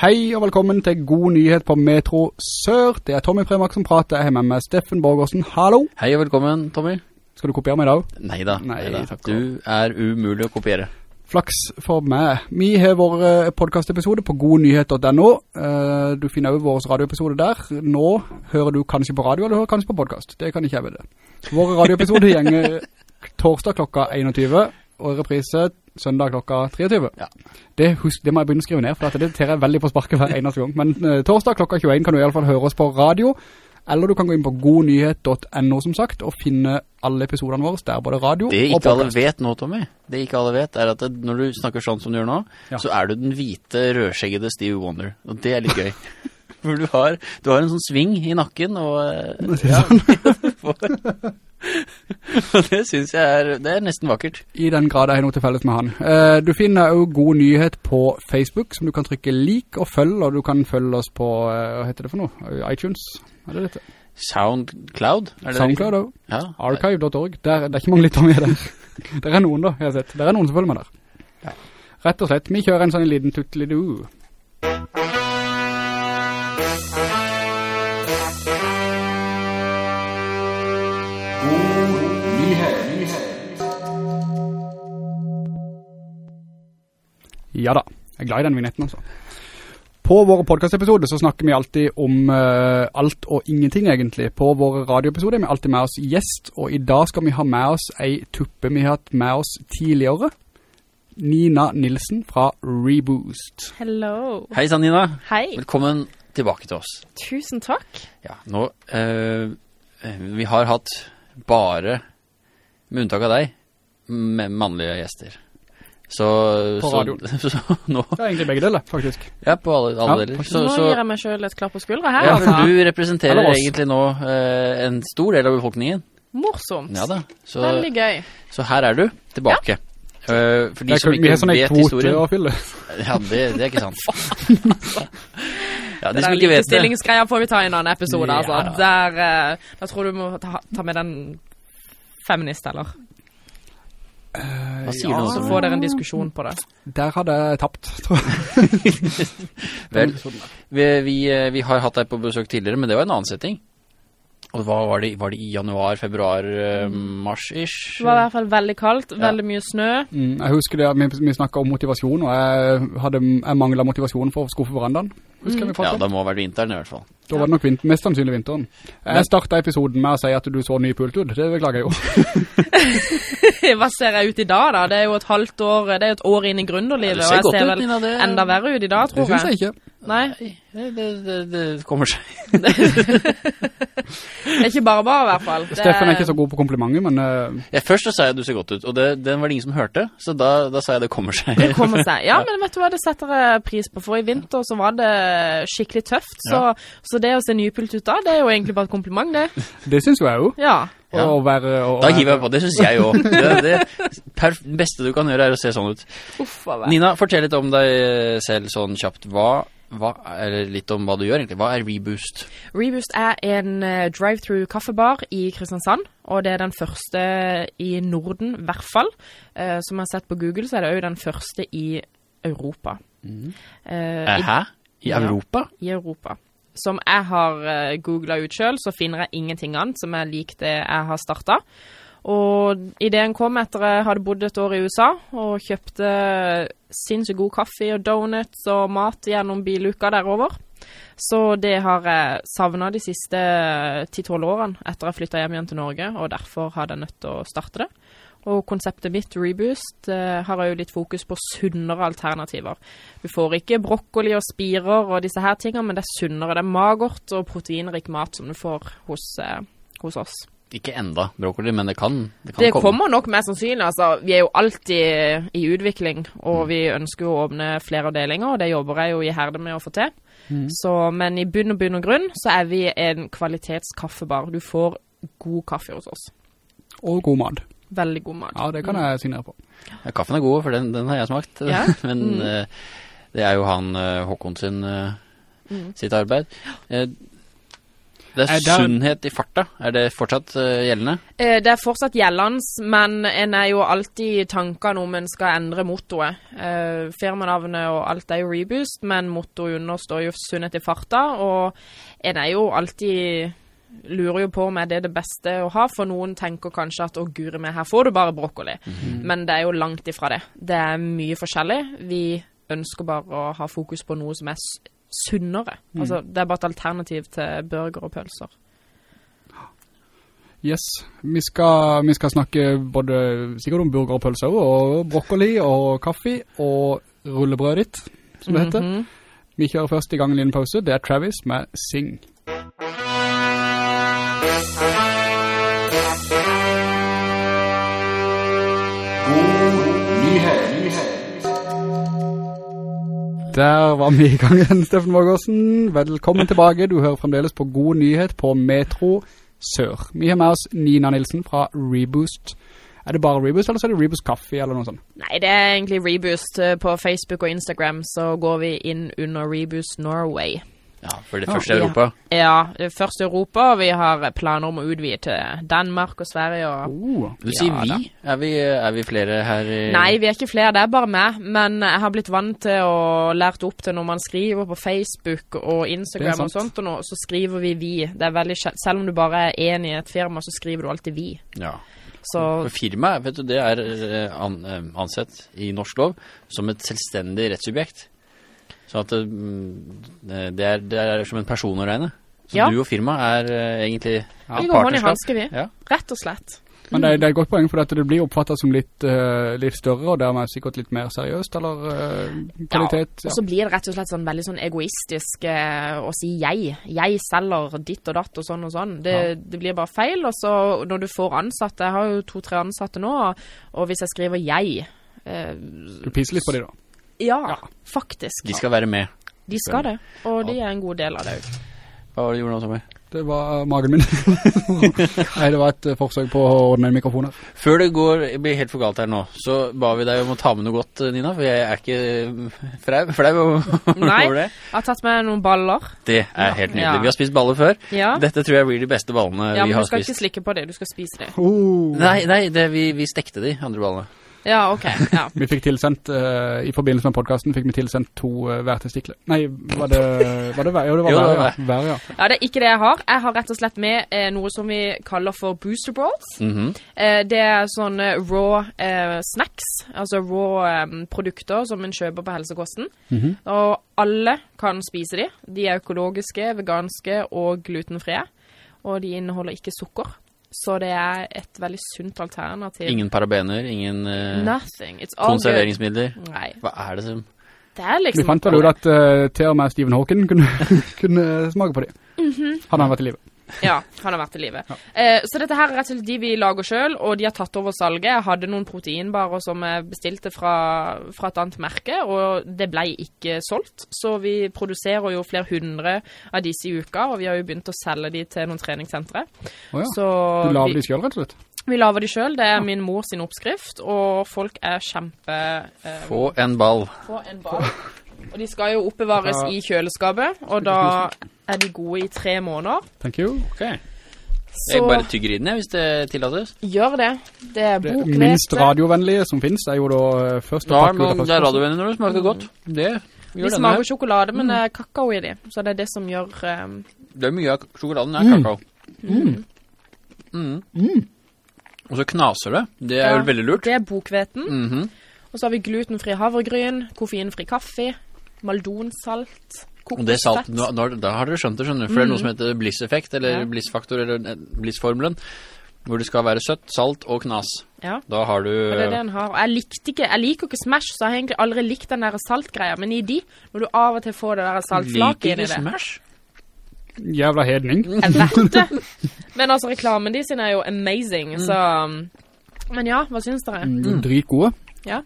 Hei og velkommen til God nyhet på Metro Sør. Det er Tommy Premak som prater. Jeg har med meg Steffen Borgårdsen. Hallo! Hei og velkommen, Tommy. Skal du kopiere meg i dag? Neida, Neida. neida. Du er umulig å kopiere. Flaks for meg. Vi har vår eh, podcastepisode på godnyhet.no. Eh, Du finner jo vår radioepisode der. Nå hører du kanskje på radio, eller du hører kanskje på podcast. Det kan ikke jeg vite. Vår radioepisode gjenger torsdag klokka 21, og reprise søndag klokka 23. Ja. Det, husk, det må jeg begynne å skrive ned, for det tar jeg veldig på sparket hver eneste gang. Men uh, torsdag klokka 21 kan du i alle fall høre oss på radio, eller du kan gå inn på godnyhet.no som sagt, og finne alle episoderne våre, der både radio og podcast. Det ikke alle vet nå, Tommy, det ikke alle vet, er at det, når du snakker sånn som du gjør nå, Ja. så er du den hvite, rødskjeggede Steve Wonder. Og det er litt gøy. For du har, du har en sånn sving i nakken, og, eh, ja, og det synes jeg er, det er nesten vakkert. I den grad jeg har noe til felles med han. Eh, du finner jo god nyhet på Facebook, som du kan trykke lik og følge, og du kan følge oss på, eh, hva heter det for noe? iTunes? Er det dette? Soundcloud? Er det Soundcloud det? Ja. Archive.org. Det er ikke mange litt med der. Det er noen da, jeg har sett. Det er noen som følger med der. Ja. Rett og slett, vi kjører en sånn liten tuttelidu. Ja da, jeg er glad i den vignetten altså. På våre podcastepisoder så snakker vi alltid om uh, alt og ingenting egentlig. På våre radioepisoder er vi alltid med oss gjest, og i dag skal vi ha med oss ei tuppe vi har hatt med oss tidligere. Nina Nilsen fra Reboost. Hello. Hei, Sanina. Hei. Velkommen tilbake til oss. Tusen takk. Ja, nå, uh, vi har hatt bare, med unntak av deg, med mannlige gjester. Så, På så, radioen. så nå, Det er egentlig begge deler, faktisk. ja, på alle, alle Ja, deler. Så, Nå så, gir jeg meg selv et klapp på skuldra her, ja, altså. for du representerer egentlig nå eh, en stor del av befolkningen. Morsomt. Ja da, så, Veldig gøy. så her er du, tilbake. Eh, for de Det er, som vi ikke har sånn en vet kvote historien. å fylle. Ja, det, det er ikke sant. ja, de er stillingsgreier likestillingsgreia får vi ta i en annen episode, Ja altså. Der, uh, da tror du må ta, ta med den feminist, eller? Hva sier Ja. du? Så får dere en diskusjon på det. Der hadde jeg tapt, tror jeg. Vel, vi, vi, eh, vi har hatt deg på besøk tidligere, men det var en annen setting. Og hva var det, var det i januar, februar, eh, mars-ish? Det var i hvert fall veldig kaldt, veldig mye snø. Mm, jeg husker det, vi, vi snakket om motivasjon, og jeg, hadde, jeg manglet motivasjon for å skuffe verandaen. Husker mm. vi Ja, pratet om? det må ha vært vinteren i hvert fall. Da var det nok vinter, mest sannsynlig vinteren. Jeg startet episoden med å si at du så ny pult ut. Det beklager jeg jo. Hva ser jeg ut i dag, da? Det er jo et halvt år, det er jo et år inn i gründerlivet, Ja, og jeg ser vel ut, enda verre ut i dag, tror jeg. Det synes jeg. jeg ikke. Nei, Det, det, det, kommer seg. det er ikke bare bare i hvert fall. Steffen er ikke så god på komplimenter, men Uh... Ja, først så sa jeg du ser godt ut, og det, den var det ingen som hørte, så da, da sa jeg det kommer seg. Det kommer seg. Ja, men vet du hva, det setter jeg pris på. For i vinter så var det skikkelig tøft. Så, så det å se nypult ut da, det er jo egentlig bare et kompliment, det. det synes jeg jo. Ja. Ja. Å være, å, Da hiver jeg på, det synes jeg jo. Det, det beste du kan gjøre er å se sånn ut. Uffa. Nina, fortell litt om deg selv sånn kjapt. Hva, hva, er, litt om hva du gjør egentlig. Hva er Reboost? Reboost er en eh, drive-thru kaffebar i Kristiansand, og det er den første i Norden, i hvert fall. Eh, som jeg har sett på Google, så er det også den første i Europa. Mm. Eh, Hæ? I Ja. Europa? I Europa. Som jeg har uh, googlet ut selv, så finner jeg ingenting annet som er lik det jeg har startet. Og ideen kom etter jeg hadde bodd et år i USA, og kjøpte sinnssykt god kaffe og donuts og mat gjennom biluka derover. Så det har jeg savnet de siste 10-12 årene etter jeg flyttet hjem igjen til Norge, og derfor hadde jeg nødt til å starte det. Og konseptet mitt, Reboost, eh, har jo litt fokus på sunnere alternativer. Du får ikke brokkoli og spirer og disse her tingene, men det er sunnere. Det er magert og proteinrik mat som du får hos, eh, hos oss. Ikke enda brokkoli, men det kan, det kan Det komme. kommer nok mer sannsynlig. Altså, vi er jo alltid i utvikling, og vi ønsker jo å åpne flere avdelinger, og det jobber jeg jo iherdig med å få til. Så, men i bunn og bunn og grunn så er vi en kvalitetskaffebar. Du får god kaffe hos oss. og god mat. Veldig god mat. Ja, det kan jeg signere på. Ja, kaffen er god, for den, den har jeg smakt. Ja. men Mm. eh, det er jo han eh, Håkon sin, eh, Mm. sitt arbeid. Eh, Det er Er det- sunnhet i farta. Er det fortsatt uh, gjeldende? Eh, Det er fortsatt gjeldende, men en er jo alltid i tankene om en skal endre mottoet. Eh, firmanavnet og alt er jo Reboost, men mottoet under står jo sunnhet i farta, og en er jo alltid lurer jo på om er det det beste å ha, for noen tenker kanskje at å guri meg, her får du bare brokkoli. Men det er jo langt ifra det. Det er mye forskjellig. Vi ønsker bare å ha fokus på noe som er s- Mm. Altså, det er bare et alternativ til burger og pølser. Yes, vi skal, vi skal snakke både sikkert om burger og pølser, og brokkoli og kaffe, og rullebrød ditt, som det heter. Mhm. Vi kjører først i gang en liten pause. Det er Travis med Sing. Der var vi i gang igjen, Steffen Vågersen. Velkommen tilbake. Du hører fremdeles på God Nyhet på Metro Sør. Vi har med oss Nina Nilsen fra Reboost. Er det bare Reboost, eller så er det Reboost Kaffe, eller noe sånt? Nei, det er egentlig Reboost. Eh, På Facebook og Instagram så går vi inn under Reboost Norway. Ja, for det første ja. Europa. Ja, det er først Europa, og vi har planer om å utvide til Danmark og Sverige og Oh. Du sier Ja, vi. Er vi. Er vi flere her i Nei, vi er ikke flere, det er bare meg. Men jeg har blitt vant til å lært opp til når man skriver på Facebook og Instagram og sånt, og nå, så skriver vi vi. Det er veldig Selv om du bare er enig i et firma, så skriver du alltid vi. Ja. Så firma, vet du, det er eh, an, eh, ansett i norsk lov som et selvstendig rettssubjekt. Så at det, mm, det, er, det er som en person å regne. Så Ja. du og firma er eh, egentlig vi går hånd i hanske, vi. Ja. Rett og slett. Men det er, det er et godt poeng, for at det blir oppfattet som litt, uh, litt større, og dermed sikkert litt mer seriøst, eller uh, kvalitet. Og så blir det rett og slett sånn veldig sånn egoistisk uh, å si jeg. Jeg selger ditt og datt og sånn og sånn. Det, Ja. det blir bare feil. Og så når du får ansatte, jeg har jo to-tre ansatte nå, og hvis jeg skriver jeg Du pisser litt på de da. Ja, Ja. faktisk. De skal være med. De skal det. Og de er en god del av det. Hva var det du gjorde nå, Tommy? Det var magen min. Nei, det var et eh, forsøk på å ordne en mikrofon her. Før det går, blir helt for galt her nå, så ba vi deg om å ta med noe godt, eh, Nina, for jeg er ikke flau, over det. Nei. Jeg har tatt med noen baller. Det er helt nydelig. Ja. Vi har spist baller før. Ja, Dette tror jeg blir de beste ballene ja vi men du skal spist. ikke slikke på det, du skal spise det. Oh. Nei, nei, det, vi, vi stekte de andre ballene. Ja, OK. Ja. Vi fikk tilsendt, uh, i forbindelse med podcasten, fikk vi tilsendt to uh, værtestikler. Nei, var det, var det vær? Jo, det var Jo, vær, ja. Vær, ja. ja, det er ikke det jeg har. Jeg har rett og slett med eh, noe som vi kaller for booster balls. Mhm. Eh, det er sånne raw eh, snacks, altså raw eh, produkter som en kjøper på helsekosten. Mhm. Og alle kan spise de. De er økologiske, veganske og glutenfrie. Og de inneholder ikke sukker. Så det er et veldig sunt alternativ. Ingen parabener, ingen uh, Nothing. It's all konserveringsmidler. Nei. Hva er det som Det er Vi liksom fant vel ut at uh, til og med Stephen Hawking kunne, kunne smake på det. Mm -hmm. Hadde han vært i livet. Ja, han har vært i livet. Eh, så dette her er rett og slett de vi lager sjøl, og de har tatt over salget. Jeg hadde noen proteinbarer som jeg bestilte fra, fra et annet merke, og det ble ikke solgt. Så vi produserer jo flere hundre av disse i uka, og vi har jo begynt å selge de til noen treningssentre. Oh, ja. Så Du lager vi, de selv, rett og slett. vi lager de sjøl. Det er min mor sin oppskrift, og folk er kjempe eh, Få en ball. Få en ball. Og de skal jo oppbevares Ja. i kjøleskapet, og da er de gode i tre måneder. Thank you. Ok. Jeg bare tygger i den, hvis det tillates. gjør det. Det er Det minst radiovennlige som finnes er jo da eh, først å Ja, pakke ut men det er radiovennlig når det smaker godt. Det gjør De smaker sjokolade, men det er kakao i de. Så det er det som gjør um, Det er mye av sjokoladen er Mm. kakao. Mm. Og så knaser det. Det er Ja. jo veldig lurt. Det er bokhveten. -hmm. Og så har vi glutenfri havregryn, koffeinfri kaffe, maldonsalt, Og det salt, nå, da har dere skjønt det, skjønner du. For det er noe som heter Bliss-effekt, eller Ja. Bliss-faktor, eller eh, Bliss-formelen. Hvor det skal være søtt, salt og knas. Ja, Da har du og det er det den har. Jeg, ikke, jeg liker ikke Smash, så jeg har egentlig aldri likt den der saltgreia. Men i de, når du av og til får det der saltflaket Liker inn i ikke det Smash. Jævla hedning. Jeg vet det. Men altså, reklamen de sin er jo amazing, så um, Men ja, hva synes dere? Mm. Dritgode. Ja.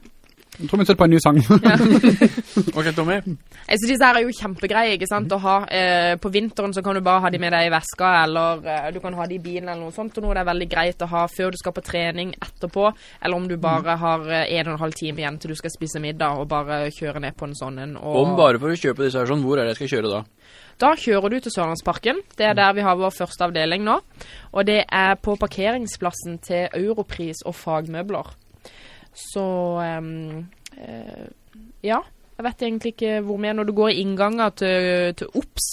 Jeg tror vi setter på en ny sang. Ok, Tommy. Jeg synes disse her er jo kjempegreie, ikke sant, å ha. Eh, på vinteren så kan du bare ha de med deg i veska, eller eh, du kan ha de i bilen eller noe sånt, og noe det er veldig greit å ha før du skal på trening etterpå, eller om du bare har eh, en og en halv time igjen til du skal spise middag, og bare kjøre ned på en sånn en. Og Om bare for å kjøpe disse her sånn, hvor er det jeg skal kjøre da? da kjører du til Sørlandsparken. Det er der vi har vår første avdeling nå. Og det er på parkeringsplassen til Europris og fagmøbler. Så um, uh, ja. Jeg vet egentlig ikke hvor mer. Når du går i innganger til, til OBS,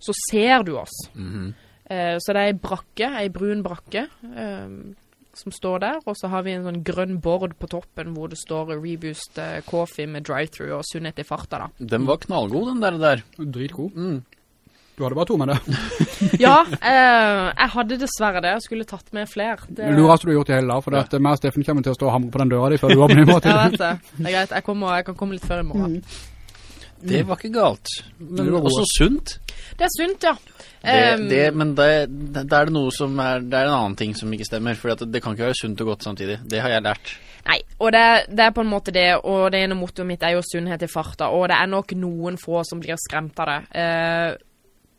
så ser du oss. Mm -hmm. uh, så det er ei brakke, ei brun brakke, ehm, som står der. Og så har vi en sånn grønn bord på toppen hvor det står Reboost eh, Coffee med drive-thru og sunnhet i farta, da. Den var knallgod, den der. der. Dritgod. Mm. Du hadde bare to med det. Ja, eh, jeg hadde dessverre det. Jeg skulle tatt med flere. Det, Jeg lurer at du har gjort det hele da, for det at meg og Steffen kommer til å stå og hamre på den døra di før du åpner i morgen. Jeg vet det. Det er greit. Jeg, kommer, jeg kan komme litt før i morgen. Det var ikke galt. Men Det var også sunt. Det er sunt, ja. Det, Ehm, det, men det, er det noe som er Det er en annen ting som ikke stemmer. For det, det kan ikke være sunt og godt samtidig. Det har jeg lært. Nei, og det, det er på en måte det, og det ene mottoet mitt er jo sunnhet i farta, og det er nok noen få som blir skremt av det. Eh,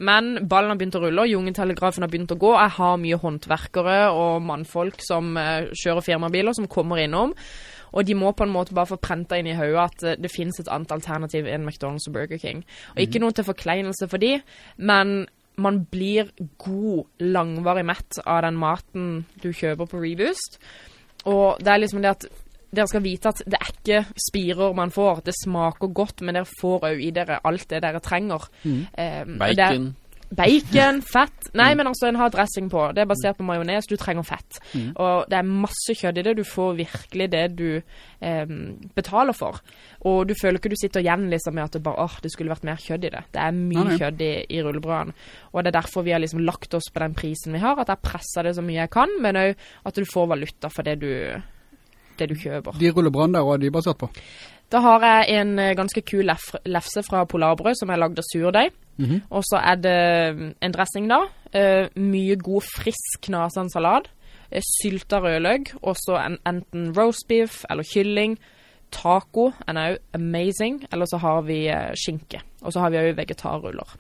men ballen har begynt å rulle, og Jungeltelegrafen har begynt å gå. Jeg har mye håndverkere og mannfolk som eh, kjører firmabiler, som kommer innom. Og de må på en måte bare få prenta inn i hodet at eh, det finnes et annet alternativ enn McDonald's og Burger King. Og ikke noe til forkleinelse for de, men man blir god, langvarig mett av den maten du kjøper på Reboost. Og det er liksom det at dere skal vite at det er ikke spirer man får. Det smaker godt, men dere får òg i dere alt det dere trenger. Um, det er- Bacon. Bacon, fett Nei, men altså, en har dressing på. Det er basert på majones. Du trenger fett. Og det er masse kjøtt i det. Du får virkelig det du um, betaler for. Og du føler ikke du sitter igjen liksom med at det bare, åh, det skulle vært mer kjøtt i det. Det er mye nei. kjøtt i, i rullebrødene. Og det er derfor vi har liksom lagt oss på den prisen vi har. At jeg presser det så mye jeg kan, men òg at du får valuta for det du, det du kjøper. De rullebrødene der, de er basert på. Da har jeg en eh, ganske kul lef lefse fra Polarbrød som er lagd av surdeig. Mhm. Og så er det mm, en dressing, da. Uh, mye god, frisk knasende salat. Uh, sylta rødløk. Og så en, enten roast beef eller kylling. Taco er òg amazing. Eller så har vi eh, skinke. Og så har vi òg vegetarruller.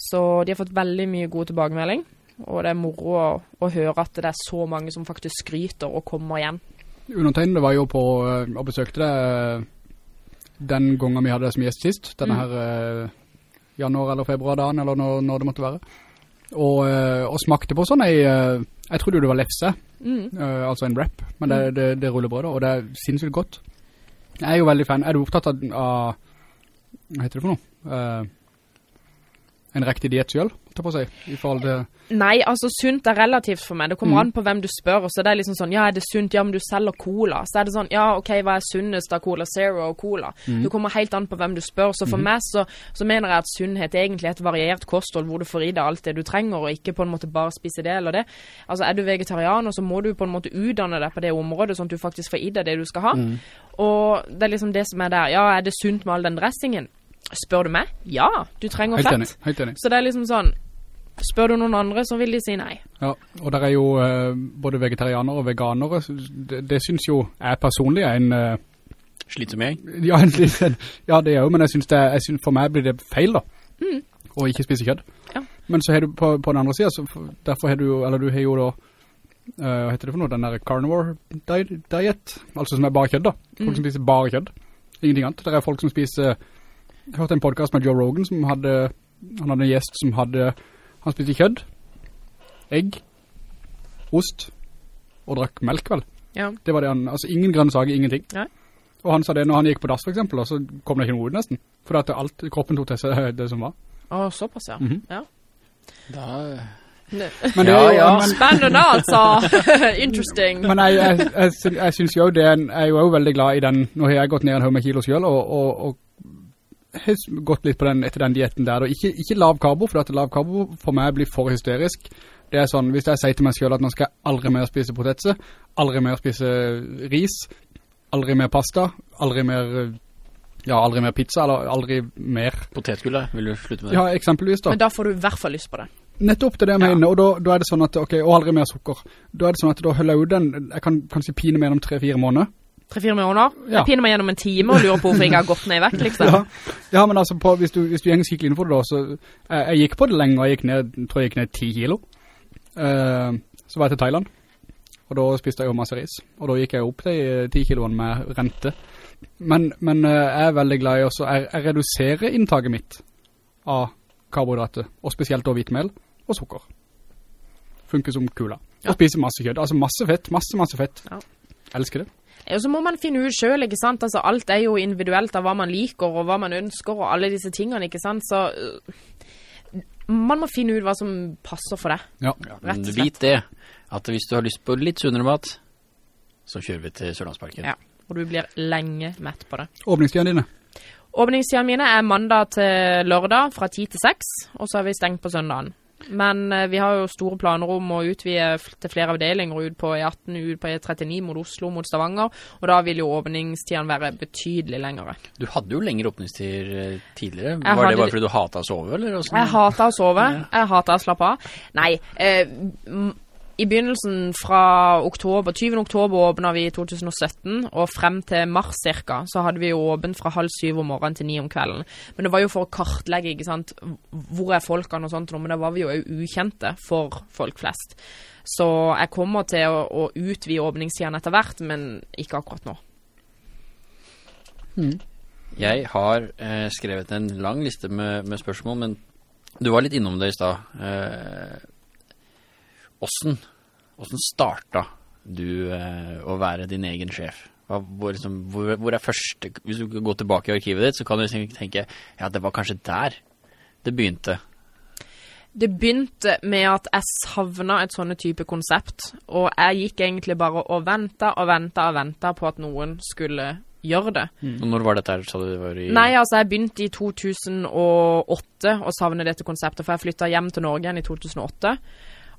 Så de har fått veldig mye god tilbakemelding. Og det er moro å, å høre at det er så mange som faktisk skryter og kommer igjen. Undertegnede var jo på eh, og besøkte det eh, den gangen vi hadde det som gjest sist, denne Mm. her eh, januar eller februar dagen, eller når, når det måtte være. Og, og smakte på sånn eh, jeg trodde det var lefse, Mm. altså en wrap, men det, det, det rullebrødet, og det er sinnssykt godt. Jeg er jo veldig fan. Er du opptatt av, av hva heter det for noe? En riktig diett selv, ta på si, i forhold til... Nei, altså sunt er relativt for meg. Det kommer Mm. an på hvem du spør. og Så det er liksom sånn, ja, er det sunt? Ja, men du selger cola. Så er det sånn, ja, ok, hva er sunnest av Cola Zero og Cola? Mm. Det kommer helt an på hvem du spør. Så for meg så, så mener jeg at sunnhet er egentlig et variert kosthold hvor du får i deg alt det du trenger, og ikke på en måte bare spise det eller det. Altså, er du vegetarianer, så må du på en måte utdanne deg på det området, sånn at du faktisk får i deg det du skal ha. Mm. Og det er liksom det som er der. Ja, er det sunt med all den dressingen? Spør du meg? Ja, du trenger Helt fett. enig, helt enig. Så det er liksom sånn, spør du noen andre, så vil de si nei. Ja, og der er jo uh, både vegetarianere og veganere, det, det synes jo jeg personlig er en... Uh, Slitsom. Ja, ja, det er jo, men jeg synes, det, jeg synes for meg blir det feil da, å ikke spise kjødd. Ja. Men så har du på, på den andre siden, så derfor har du jo, eller du har jo da, uh, hva heter det for noe, den der carnivore diet, diet altså som er bare kjødd da. Folk som spiser bare kjødd, ingenting annet. Det er folk som spiser, hørte en podcast med Joe Rogan som hadde, han hadde en gjest som hadde, han spiste kjødd, egg, ost og drakk melk vel. Ja. Det var det han, altså ingen grønnsager, ingenting. Nei. Og han sa det når han gikk på dass for eksempel, så kom det ikke noe ut nesten. For at alt, kroppen tok til seg det som var. Å, såpass, ja. Mhm. ja. Da Men det Ja, ja. men, Spennende, altså. Interesting. men jeg, jeg, jeg, jeg synes jo det, er jeg er jo også veldig glad i den, nå har jeg gått ned en høy med kilo selv, og, og, og har gått litt på den, etter den dieten der, og ikke, ikke lav karbo, for at lav karbo for meg blir for hysterisk. Det er sånn, hvis jeg sier til meg selv at nå skal jeg aldri mer spise potetse, aldri mer spise ris, aldri mer pasta, aldri mer, ja, aldri mer pizza, eller aldri mer. Potetgull. Vil du slutte med det? Ja, eksempelvis da. Men da får du i hvert fall lyst på det. Nettopp det er det jeg Ja. mener, og da, da er det sånn at, ok, og aldri mer sukker. Da er det sånn at da holder jeg ut den, jeg kan kanskje pine mer om tre-fire måneder, tre-fire måneder. Ja. Jeg pinner meg gjennom en time og lurer på hvorfor jeg har gått ned i vekt, liksom. Ja, ja men altså, på, hvis, du, hvis du gjenger skikkelig innenfor det da, så jeg, jeg gikk på det lenge, og jeg gikk ned, tror jeg gikk ned 10 kilo. Uh, så var jeg til Thailand, og da spiste jeg jo masse ris, og da gikk jeg opp de eh, 10 kiloene med rente. Men, men uh, jeg er veldig glad i også, jeg, jeg reduserer inntaget mitt av karbohydrater, og spesielt da hvitmel og sukker. Funker som kula. Ja. Og spiser masse kjøtt, altså masse fett, masse, masse fett. Ja. Elsker det. Og så må man finne ut selv, ikke sant? Altså, alt er jo individuelt av hva man liker, og hva man ønsker, og alle disse tingene, ikke sant? Så øh, man må finne ut hva som passer for deg. Ja. Ja, men du vet det, at hvis du har lyst på litt sunnere mat, så kjører vi til Sørlandsparken. Ja. Og du blir lenge mett på det. Åpningstidene dine. Åpningstidene mine er mandag til lørdag fra 10 til 6, og så er vi stengt på søndagen. Men eh, vi har jo store planer om å utvide til flere avdelinger ut på E18, ut på E39 mot Oslo, mot Stavanger, og da vil jo åpningstidene være betydelig lengre. Du hadde jo lengre åpningstider eh, tidligere. Jeg Var det bare fordi du hatet å sove, eller? Jeg hata å sove. Jeg hata å slappe av. Nei, eh, i begynnelsen fra oktober, 20. oktober åpnet vi i 2017, og frem til mars cirka, så hadde vi jo åpent fra halv syv om morgenen til ni om kvelden. Men det var jo for å kartlegge, ikke sant, hvor er folkene og sånt, men da var vi jo ukjente for folk flest. Så jeg kommer til å, å utvide åpningstiden etter hvert, men ikke akkurat nå. Jeg har eh, skrevet en lang liste med, med spørsmål, men du var litt innom det i stad. Eh, Åssen hvordan starta du eh, å være din egen sjef? Hva, hvor, liksom, hvor, hvor er første Hvis du går tilbake i arkivet ditt, så kan du liksom tenke ja, det var kanskje der det begynte. Det begynte med at jeg savna et sånne type konsept, og jeg gikk egentlig bare og venta og venta og venta på at noen skulle gjøre det. Og Når var dette her, sa du det var i Nei, altså, jeg begynte i 2008 å savne dette konseptet, for jeg flytta hjem til Norge igjen i 2008.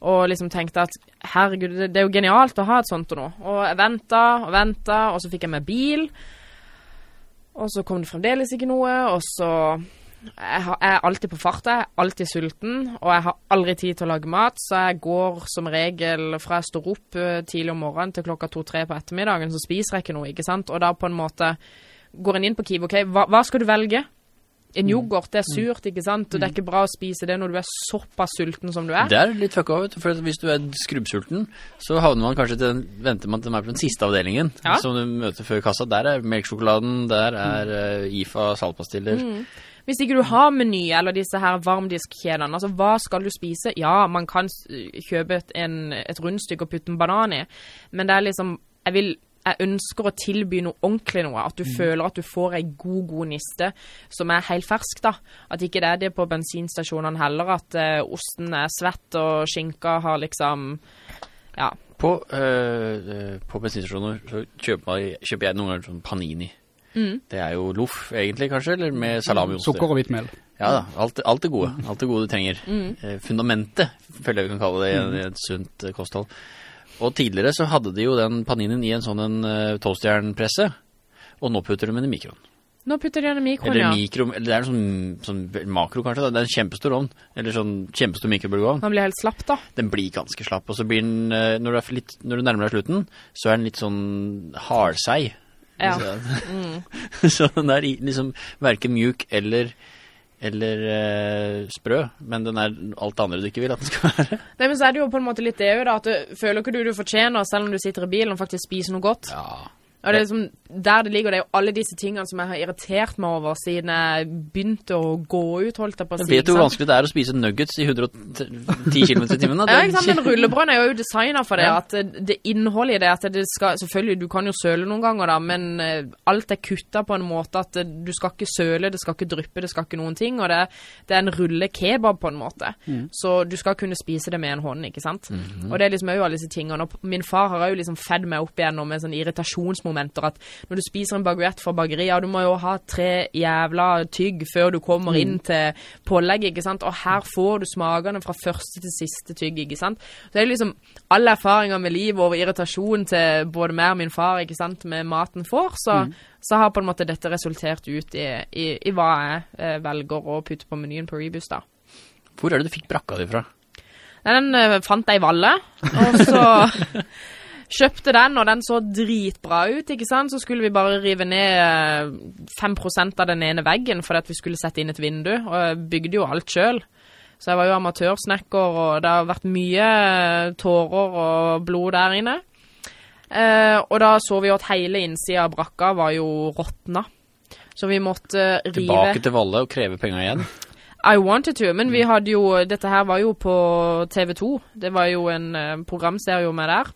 Og liksom tenkte at herregud, det, det er jo genialt å ha et sånt og noe. Og jeg venta og venta, og så fikk jeg meg bil. Og så kom det fremdeles ikke noe, og så jeg, har, jeg er alltid på farta, jeg er alltid sulten, og jeg har aldri tid til å lage mat, så jeg går som regel fra jeg står opp eh, tidlig om morgenen til klokka to-tre på ettermiddagen, så spiser jeg ikke noe, ikke sant? Og da på en måte går en inn på Kiwi, ok, hva, hva skal du velge? En yoghurt, det er surt, ikke sant? Og det er ikke bra å spise det når du er såpass sulten som du er. Det er litt fucka, vet du. For hvis du er skrubbsulten, så havner man kanskje til venter man til meg på den siste avdelingen Ja. som du møter før kassa. Der er melksjokoladen, der er uh, IFA saltpastiller. Hvis ikke du har meny eller disse her varmdiskkjedene, altså hva skal du spise? Ja, man kan kjøpe et, en, et rundstykke og putte en banan i, men det er liksom, jeg vil, jeg ønsker å tilby noe ordentlig noe, at du føler at du får ei god, god niste som er helt fersk da. At ikke det er det på bensinstasjonene heller, at uh, osten er svett og skinka har liksom, ja, På, øh, på bensinstasjoner så kjøper, man, kjøper jeg noen ganger sånn panini. Det er jo loff, egentlig, kanskje, eller med salamiost. Sukker og hvitt mel. Ja da, alt, alt det gode. Alt det gode du trenger. Eh, fundamentet, føler jeg vi kan kalle det i et sunt kosthold. Og tidligere så hadde de jo den paninen i en sånn en uh, toastjernpresse, og nå putter de den i mikroen. Nå putter de den i mikroen, Eller ja. mikro, eller det er en sånn, sånn makro kanskje, da. det er en kjempestor ovn, eller sånn kjempestor mikrobølgeovn. Den blir helt slapp da. Den blir ganske slapp, og så blir den, eh, når du, litt, når du nærmer deg slutten, så er den litt sånn hardseig. Ja. Så, så den er liksom hverken mjuk eller, eller eh, sprø, men den er alt det andre du ikke vil at den skal være. Nei, men så er det jo på en måte litt det jo da, at du, føler ikke du du fortjener, selv om du sitter i bilen og faktisk spiser noe godt. Ja. Og det er liksom, der det ligger, det er jo alle disse tingene som jeg har irritert meg over siden jeg begynte å gå ut, holdt jeg på å Jeg si. vet ikke jo hvor vanskelig det er å spise nuggets i 110 km i timen. Ja, ikke sant, men rullebrød er jo designet for det, Ja. at det, det innholdet i det, at det skal, selvfølgelig, du kan jo søle noen ganger da, men eh, alt er kuttet på en måte at du skal ikke søle, det skal ikke dryppe, det skal ikke noen ting, og det, det er en rulle kebab på en måte. Så du skal kunne spise det med en hånd, ikke sant? Og det er liksom jo alle disse tingene, og min far har jo liksom fedd meg opp igjennom med sånne irritasjonsmomenter, at når du spiser en baguett fra bageri, ja, du må jo ha tre jævla tygg før du kommer inn til pålegg, ikke sant? Og her får du smakene fra første til siste tygg, ikke sant? Så det er liksom alle erfaringer med liv og irritasjon til både meg og min far, ikke sant, med maten får, så, så har på en måte dette resultert ut i, i, i hva jeg eh, velger å putte på menyen på Rebus da. Hvor er det du fikk brakka di fra? Nei, Den eh, fant jeg i Valle, og så Kjøpte den, og den så dritbra ut, ikke sant? Så skulle vi bare rive ned eh, 5 av den ene veggen for at vi skulle sette inn et vindu, og jeg bygde jo alt sjøl. Så jeg var jo amatørsnekker, og det har vært mye eh, tårer og blod der inne. Eh, og da så vi jo at hele innsida av brakka var jo råtna. Så vi måtte rive Tilbake til Valle og kreve penger igjen. I wanted to, men vi hadde jo Dette her var jo på TV 2. Det var jo en uh, programserie med der.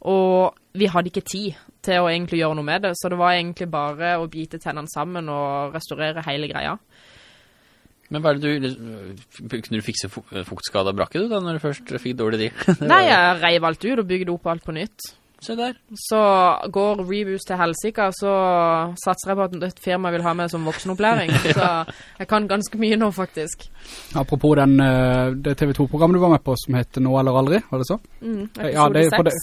Og vi hadde ikke tid til å egentlig gjøre noe med det, så det var egentlig bare å bite tennene sammen og restaurere hele greia. Men hva er det du, kunne du fikse fuktskade fuktskada brakke du da, når du først fikk dårlig tid? Nei, jeg reiv alt ut og bygde opp alt på nytt. Se der. Så går Reboost til helsike, så satser jeg på at et firma vil ha meg som voksenopplæring. Så jeg kan ganske mye nå, faktisk. Apropos den, eh, det TV 2-programmet du var med på som heter Nå eller aldri, var det så? Mm, Ja, det, for, de,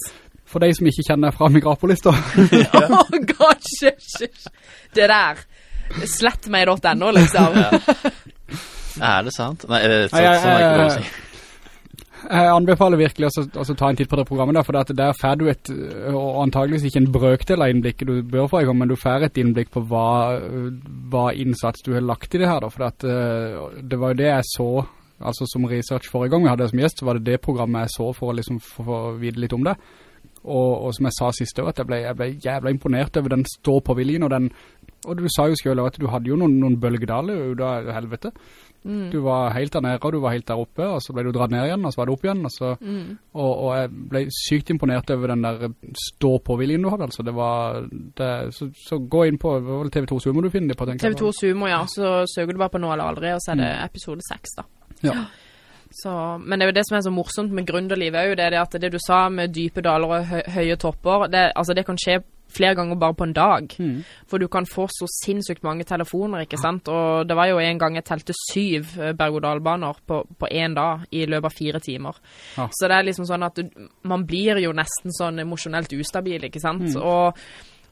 for de som ikke kjenner fra Migrapolis da. oh god, shit, shit. Det der. Slett meg.no, liksom. Er det sant? Nei, det er jeg- sånn er ikke å jeg- si. Jeg anbefaler virkelig å ta en titt på det programmet der, for der får du et, og antageligvis ikke en brøkdel av innblikket du bør få i gang, men du får et innblikk på hva, hva innsats du har lagt i det her da, for at, eh, det var jo det jeg så, altså som research forrige gang vi hadde som gjest, var det det programmet jeg så for å liksom få vite litt om det. Og, og som jeg sa siste år, at jeg ble, jeg ble jævla imponert over den stå-på-viljen, og den, og du sa jo selv at du hadde jo noen, noen bølgedaler ut av helvete. Mm. Du var helt der nede, og du var helt der oppe, og så ble du dratt ned igjen, og så var det opp igjen, og så... Mm. Og, og jeg ble sykt imponert over den der stå-på-viljen du hadde, altså. Det var, det, så, så gå inn på, det var vel TV2 Sumo du finner det på, tenker TV2 Sumo, ja. Så søker du bare på Nå eller aldri, og så er det episode 6, da. Ja. Så, men det er jo det som er så morsomt med gründerlivet, er jo det, det at det du sa med dype daler og høye topper, det, altså det kan skje flere ganger bare på en dag. Mm. For du kan få så sinnssykt mange telefoner, ikke sant? Og det var jo en gang jeg telte syv eh, berg-og-dal-baner på, på en dag i løpet av fire timer. Ja. Så det er liksom sånn at du, man blir jo nesten sånn emosjonelt ustabil, ikke sant? Og,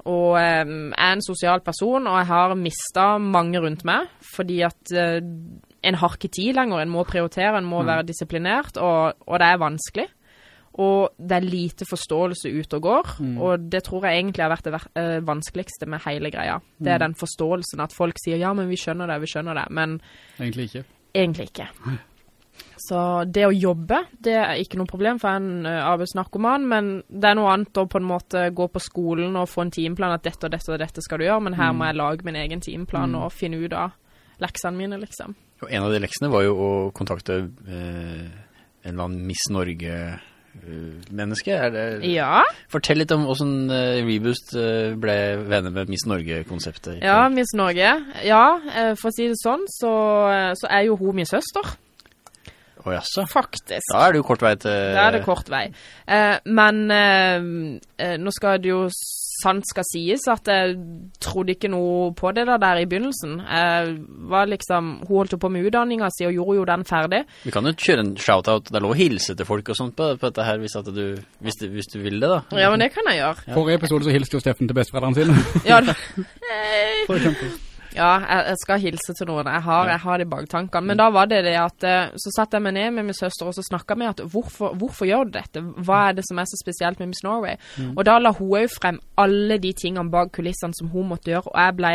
og um, jeg er en sosial person, og jeg har mistet mange rundt meg, fordi at uh, en har ikke tid lenger, en må prioritere, en må være disiplinert, og, og det er vanskelig. Og det er lite forståelse ute og går, og det tror jeg egentlig har vært det eh, vanskeligste med hele greia. Det er den forståelsen at folk sier ja, men vi skjønner det, vi skjønner det, men Egentlig ikke. egentlig ikke. Så det å jobbe, det er ikke noe problem for en uh, arbeidsnarkoman, men det er noe annet å på en måte gå på skolen og få en timeplan at dette og dette og dette skal du gjøre, men her må jeg lage min egen timeplan og finne ut av leksene mine, liksom. Og en av de leksene var jo å kontakte eh, en eller annen Miss Norge-menneske. Er det... Ja, Fortell litt om hvordan eh, Reboost eh, ble venner med Miss Norge-konseptet. ja, Miss Norge. Ja, eh, for å si det sånn, så, eh, så er jo hun min søster, Å jaså. faktisk. Da er det jo kort vei til Da er det kort vei. Eh, men eh, eh, nå skal det jo sant skal sies at jeg trodde ikke noe på det der, der i begynnelsen. Jeg var liksom, hun holdt jo på med utdanninga si og gjorde jo den ferdig. Vi kan jo kjøre en shout-out. Det er lov å hilse til folk og sånt på, på dette her, hvis, at du, hvis, du, hvis du vil det, da. Ja, men det kan jeg gjøre. Forrige episode så hilste jo Steffen til besteforeldrene sine, Ja, da- for eksempel. Ja jeg, jeg skal hilse til noen. Jeg har, jeg har det i baktankene. Men da var det det at eh, Så satte jeg meg ned med min søster og så snakka med at hvorfor, hvorfor gjør du dette? Hva er det som er så spesielt med Miss Norway? Og da la hun òg frem alle de tingene bak kulissene som hun måtte gjøre, og jeg ble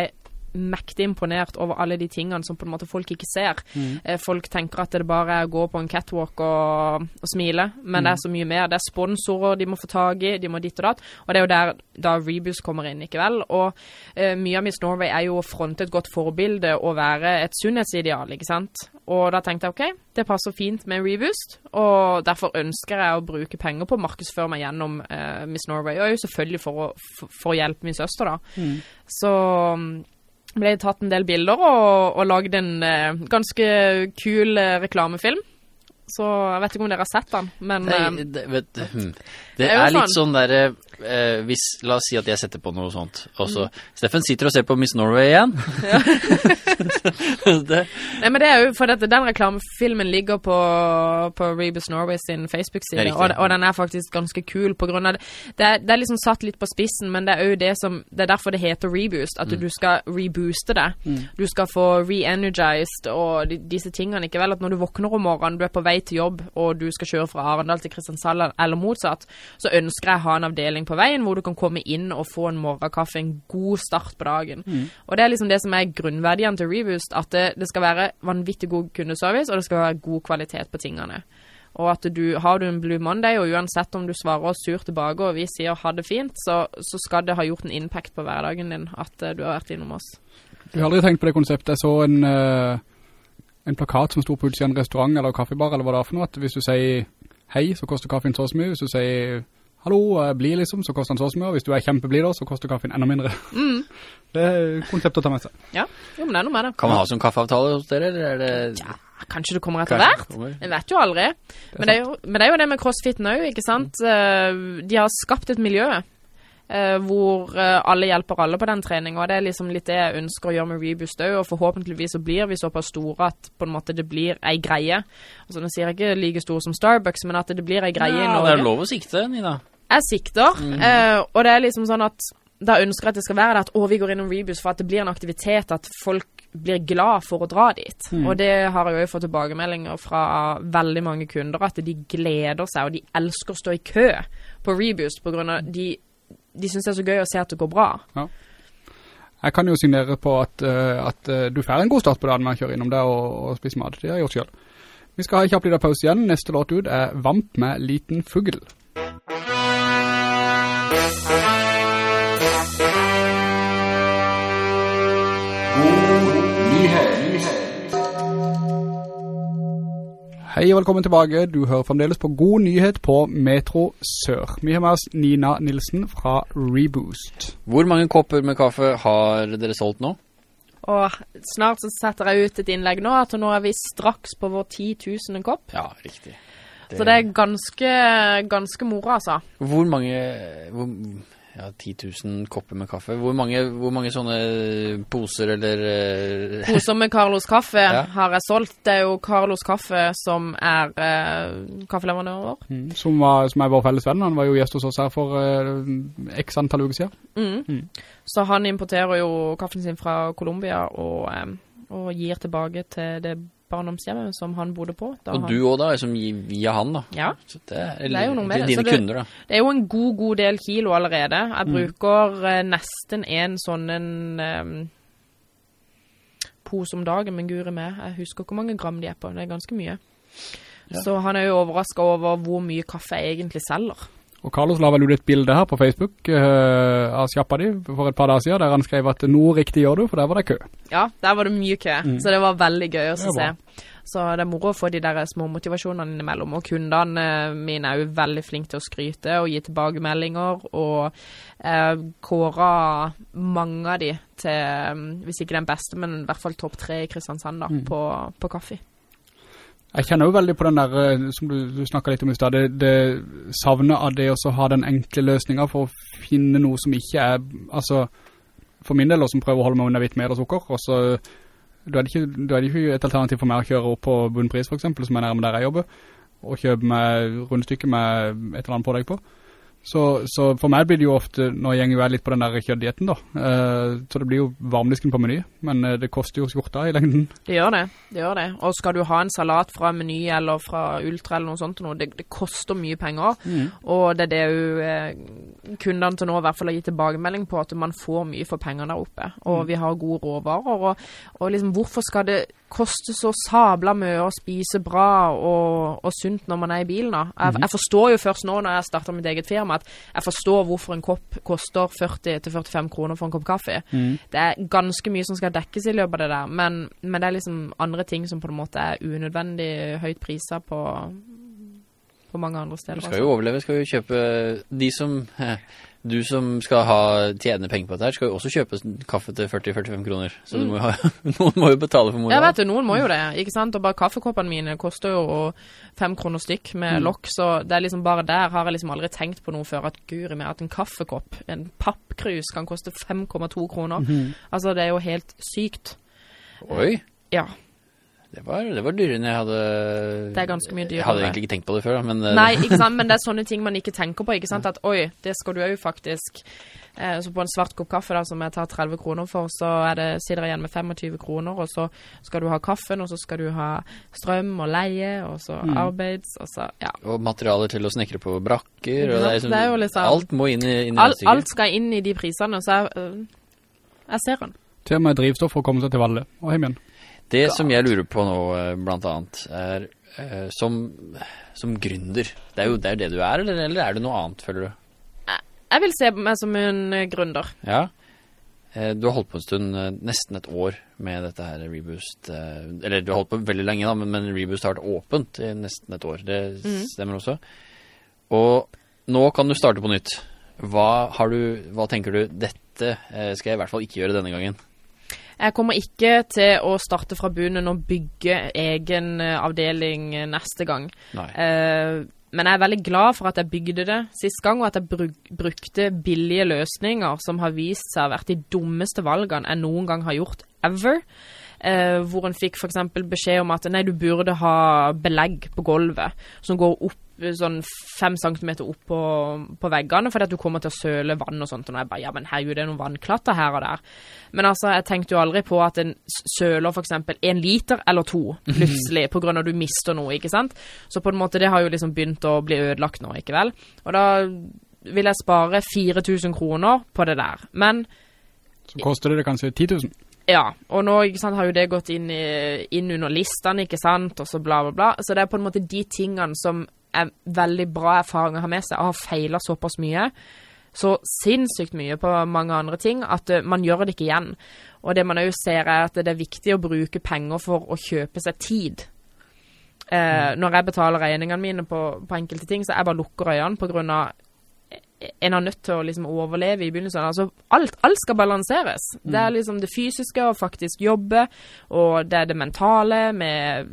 mektig imponert over alle de tingene som på en måte folk ikke ser. Mm. folk tenker at det bare er å gå på en catwalk og, og smile, men det er så mye mer. Det er sponsorer de må få tag i, de må ditt og datt. Og det er jo der da Rebus kommer inn, ikke vel? Og eh, mye av Miss Norway er jo å fronte et godt forbilde og være et sunnhetsideal, ikke sant? Og da tenkte jeg ok, det passer fint med Reboost, og derfor ønsker jeg å bruke penger på å markedsføre meg gjennom eh, Miss Norway, og jo selvfølgelig for å, for, for hjelpe min søster da. Så mm, ble tatt en del bilder og, og lagd en eh, ganske kul eh, reklamefilm. Så jeg vet ikke om dere har sett den, men Nei, eh, det, vet, hm. det er er litt sånn der eh, hvis, La oss si at jeg setter på noe sånt, og så Mm. Steffen sitter og ser på Miss Norway igjen. det, Nei, men det er jo for dette, den reklamefilmen ligger på, på Rebus Norway sin Facebook-side, og, og den er faktisk ganske kul på grunn av det. Det er, det er liksom satt litt på spissen, men det er jo det som Det er derfor det heter reboost, at du skal rebooste det. Du skal få re-energized og de, disse tingene, ikke vel? At når du våkner om morgenen, du er på vei til jobb, og du skal kjøre fra Arendal til Kristiansand eller motsatt, så ønsker jeg å ha en avdeling på veien hvor du kan komme inn og få en morgenkaffe, en god start på dagen. Og det er liksom det som er grunnverdiene til Reboost, at det, det skal være vanvittig god kundeservice, og det skal være god kvalitet på tingene. Og at du har du en Blue Monday, og uansett om du svarer oss surt tilbake og vi sier ha det fint, så, så skal det ha gjort en impact på hverdagen din at uh, du har vært innom oss. Jeg har aldri tenkt på det konseptet. Jeg så en, eh, en plakat som står på utsiden en restaurant eller kaffebar, eller hva det er for noe, at hvis du sier hei, så koster kaffen så mye. Hvis du sier hallo, bli liksom, så koster den så mye. Og hvis du er kjempeblid da, så koster kaffen enda mindre. Det er konseptet å ta med seg. Ja, jo, men det er noe med det. Kan man ha sånn kaffeavtale hos dere, eller er det... Ja, kanskje det kommer etter hvert. Jeg vet jo aldri. Men det, jo, men det er jo det med crossfiten òg, ikke sant. Eh, De har skapt et miljø eh, hvor eh, alle hjelper alle på den treningen, og det er liksom litt det jeg ønsker å gjøre med Reboost òg. Og forhåpentligvis så blir vi såpass store at på en måte det blir ei greie. Altså Nå sier jeg ikke like stor som Starbucks, men at det blir ei greie i Ja, det er lov å sikte, Nina. Jeg sikter, eh, og det er liksom sånn at da ønsker jeg at det skal være det at å, vi går innom Reboost for at det blir en aktivitet, at folk blir glad for å dra dit. Og det har jeg jo fått tilbakemeldinger fra veldig mange kunder, at de gleder seg, og de elsker å stå i kø på Reboost, på grunn av de, de synes det er så gøy å se at det går bra. Jeg kan jo signere på at, eh, at eh, du får en god start på dagen med å kjøre innom det og, og spise mat. Det har jeg gjort selv. Vi skal ha en kjapp liten pause igjen. Neste låt ut er Vamp med Liten Fugl. Hei og velkommen tilbake. Du hører fremdeles på God nyhet på Metro Sør. Vi har med oss Nina Nilsen fra Reboost. Hvor mange kopper med kaffe har dere solgt nå? Og snart så setter jeg ut et innlegg nå, at nå er vi straks på vår 10 000 kopp. Ja, riktig. Så det er ganske, ganske moro, altså. Hvor mange... Hvor, ja, 10 000 kopper med kaffe. Hvor mange, hvor mange sånne poser eller... uh... Poser med Carlos kaffe Ja. har jeg solgt. Det er jo Carlos kaffe som er uh, kaffeleverandøren vår. Mm, Som, var, som er vår felles venn. Han var jo gjest hos oss her for uh, x antall uker siden. Mm. Så han importerer jo kaffen sin fra Colombia og, em, og gir tilbake til det barndomshjemmet som han bodde på. Og han, du også da, som gir via han da. Ja, Så det er, Det er jo noe med det. Dine det- kunder da. det er jo en god, god del kilo allerede. Jeg bruker mm. nesten en sånn en um, pose om dagen, men guri med. jeg husker ikke hvor mange gram de er på. Det er ganske mye. Så han er jo overrasket over hvor mye kaffe jeg egentlig selger. Og Carlos la vel ut et bilde her på Facebook uh, av kjappa di for et par dager siden, der han skrev at noe riktig gjør du, for der var det kø. Ja, der var det mye kø, så det var veldig gøy å se. Så det er moro å få de der små motivasjonene innimellom, og kundene mine er jo veldig flinke til å skryte og gi tilbakemeldinger, og eh, kåre mange av de til, eh, hvis ikke den beste, men i hvert fall topp tre i Kristiansand da, på, på kaffe. Jeg kjenner jo veldig på den der, eh, som du, du snakket litt om i sted, det, det savnet av det å ha den enkle løsningen for å finne noe som ikke er, altså, for min del, som prøver å holde meg under hvitt med og sukker, og så, da er, ikke, da er ikke et alternativ for meg å kjøre opp på bunnpris, for eksempel, som er nærmere der jeg jobber, og kjøpe meg rundstykke med et eller annet pålegg på. Så, så for meg blir det jo ofte, nå gjenger jo jeg litt på den der kjøttdietten da, uh, så det blir jo varmdisken på meny, men eh, det koster jo skjorta i lengden. Det gjør det, det gjør det. Og skal du ha en salat fra Meny eller fra Ultra eller noe sånt, noe, det, det koster mye penger. Og det er det jo eh, kundene til nå i hvert fall har gitt tilbakemelding på, at man får mye for pengene der oppe. Og vi har gode råvarer. Og, og liksom, hvorfor skal det koste så sabla mye å spise bra og, og sunt når man er i bilen da? Jeg, jeg forstår jo først nå når jeg starter mitt eget firma, at jeg forstår hvorfor en kopp koster 40-45 kroner for en kopp kaffe. Det er ganske mye som skal dekkes i løpet av det der, men, men det er liksom andre ting som på en måte er unødvendig høyt priser på, på mange andre steder. Du skal jo overleve, skal jo kjøpe De som Du som skal ha tjene penger på dette her, skal jo også kjøpe kaffe til 40-45 kroner. Så du må ha, noen må jo betale for moro. Ja, vet du, noen må jo det, ikke sant? Og bare kaffekoppene mine koster jo fem kroner stykk med lokk, så det er liksom bare der har jeg liksom aldri tenkt på noe før, at guri meg, at en kaffekopp, en pappkrus kan koste 5,2 kroner. Altså, det er jo helt sykt. Oi, Ja. Det var, det var dyrere enn jeg hadde Det er ganske mye dyrere. Jeg hadde egentlig ikke tenkt på det før, da, men eh, Nei, ikke sant, men det er sånne ting man ikke tenker på, ikke sant? At oi, det skal du jo faktisk Eh, så på en svart kopp kaffe da, som jeg tar 30 kroner for, så er det, sitter jeg igjen med 25 kroner, og så skal du ha kaffen, og så skal du ha strøm og leie, og så Mm. arbeids, og så, ja. Og materialer til å snekre på brakker. Og det er, liksom, Det er jo liksom- alt må inn i, inn i Alt, alt skal inn i de prisene, så jeg, øh, jeg ser den. Til og med drivstoff for å komme seg til Valle og hjem igjen. Det som jeg lurer på nå, eh, blant annet, er uh, som, som gründer. Det er jo det, er det du er, eller, eller er det noe annet, føler du? Jeg vil se meg som en øh, gründer. Ja. Uh, Du har holdt på en stund, uh, nesten et år, med dette her Reboost. eh, Eller du har holdt på veldig lenge, da, men, men Reboost har vært åpent i nesten et år. Det Mhm. stemmer også. Og nå kan du starte på nytt. Hva, har du, hva tenker du? Dette eh, skal jeg i hvert fall ikke gjøre denne gangen. Jeg kommer ikke til å starte fra bunnen og bygge egen øh, avdeling øh, neste gang. Eh, men jeg er veldig glad for at jeg bygde det sist gang, og at jeg bruk, brukte billige løsninger som har vist seg å vært de dummeste valgene jeg noen gang har gjort ever. Uh, hvor en fikk f.eks. beskjed om at nei, du burde ha belegg på gulvet som går opp eh, sånn fem centimeter opp på, på veggene, fordi at du kommer til å søle vann og sånt. Og jeg bare, ja, men herregud, det er noen vannklatter her og der. Men altså, jeg tenkte jo aldri på at en søler for eksempel en liter eller to, plutselig, på grunn av at du mister noe, ikke sant? Så på en måte, det har jo liksom begynt å bli ødelagt nå, ikke vel? Og da vil jeg spare 4000 kroner på det der. Men Så koster det, kanskje 10 000. ja, og nå sant, har jo det gått inn, i, inn under listene, ikke sant, og så bla, bla, bla. Så det er på en måte de tingene som er veldig bra erfaring å ha med seg. Jeg har feilet såpass mye, så sinnssykt mye på mange andre ting, at eh, man gjør det ikke igjen. Og det man òg ser er at det er viktig å bruke penger for å kjøpe seg tid. Eh, Når jeg betaler regningene mine på, på enkelte ting, så jeg bare lukker øynene på grunn av en er nødt til å liksom overleve i begynnelsen. Altså, alt, alt skal balanseres. Det er liksom det fysiske å faktisk jobbe, og det er det mentale med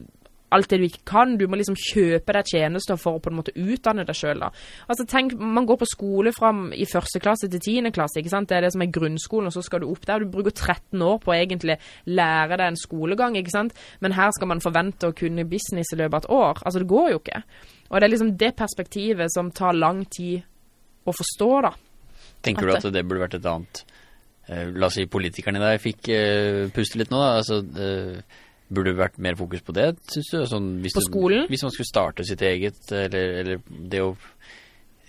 alt det du ikke kan. Du må liksom kjøpe deg tjenester for å på en måte utdanne deg sjøl. Altså, tenk, man går på skole fram i første klasse til tiende klasse. ikke sant? Det er det som er grunnskolen, og så skal du opp der. Du bruker 13 år på å egentlig lære deg en skolegang, ikke sant. Men her skal man forvente å kunne business i løpet av et år. Altså, det går jo ikke. Og det er liksom det perspektivet som tar lang tid å forstå, da. Tenker At du at det burde vært et annet eh, La oss si politikerne i deg fikk uh, puste litt nå, da. Altså, eh, burde det vært mer fokus på det, synes du? Sånn, hvis På du- skolen? Hvis man skulle starte sitt eget, eller, eller det å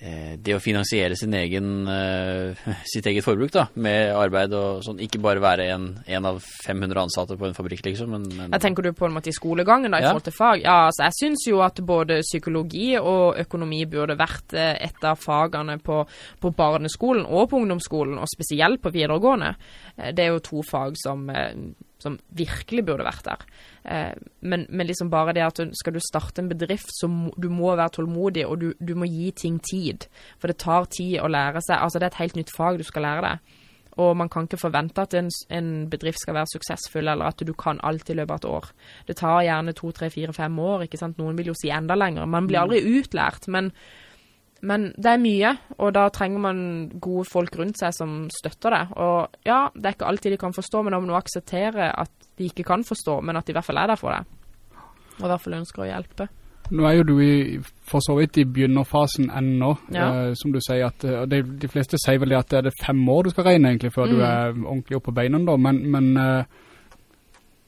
eh, det å finansiere sin egen, eh, sitt eget forbruk da, med arbeid og sånn, ikke bare være en, en av 500 ansatte på en fabrikk, liksom, men, men Jeg tenker du på en måte i skolegangen da, i Ja. forhold til fag? Ja, altså jeg synes jo at både psykologi og økonomi burde vært eh, et av fagene på, på barneskolen og på ungdomsskolen, og spesielt på videregående. Eh, Det er jo to fag som, eh, som virkelig burde vært der. Eh, Men, men liksom bare det at du- skal du starte en bedrift, så må du må være tålmodig, og du, du må gi ting tid. For det tar tid å lære seg. Altså det er et helt nytt fag du skal lære deg. Og man kan ikke forvente at en, en bedrift skal være suksessfull, eller at du kan alt i løpet av et år. Det tar gjerne to, tre, fire, fem år. ikke sant? Noen vil jo si enda lenger. Man blir aldri utlært, men, men det er mye, og da trenger man gode folk rundt seg som støtter det. Og ja, det er ikke alltid de kan forstå, men da må du akseptere at de ikke kan forstå, men at de i hvert fall er der for deg. Og i hvert fall ønsker å hjelpe. Nå er jo du i, for så vidt i begynnerfasen ennå, Ja. eh, som du sier at, eh, de, de fleste sier vel det at det er det fem år du skal regne egentlig før du Mm. er ordentlig oppe på beina da, men, men eh,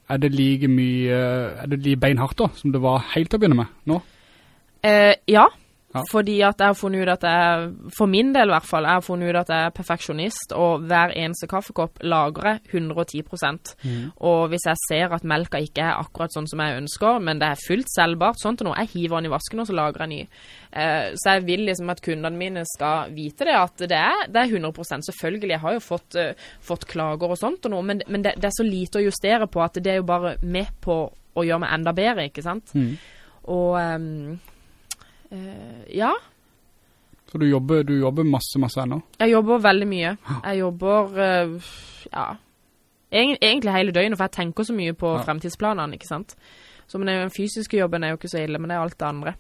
er det like mye, er det like beinhardt da, som det var helt til å begynne med nå? Eh, ja. Ja. Fordi at jeg har funnet ut at jeg, for min del i hvert fall, jeg har funnet ut at jeg er perfeksjonist, og hver eneste kaffekopp lagrer 110% Og hvis jeg ser at melka ikke er akkurat sånn som jeg ønsker, men det er fullt selvbart, sånn til noe, jeg hiver den i vasken og så lagrer jeg ny. Eh, så jeg vil liksom at kundene mine skal vite det, at det er, det er 100% Selvfølgelig, jeg har jo fått, uh, fått klager og sånt og noe, men, men det, det er så lite å justere på at det er jo bare med på å gjøre meg enda bedre, ikke sant? Mm. Og ehm, eh, ja, Så du jobber, du jobber masse, masse ennå? jeg jobber veldig mye. Jeg jobber uh, ja, egentlig hele døgnet, for jeg tenker så mye på Ja. fremtidsplanene, ikke sant. Så men den fysiske jobben er jo ikke så ille, men det er alt det andre.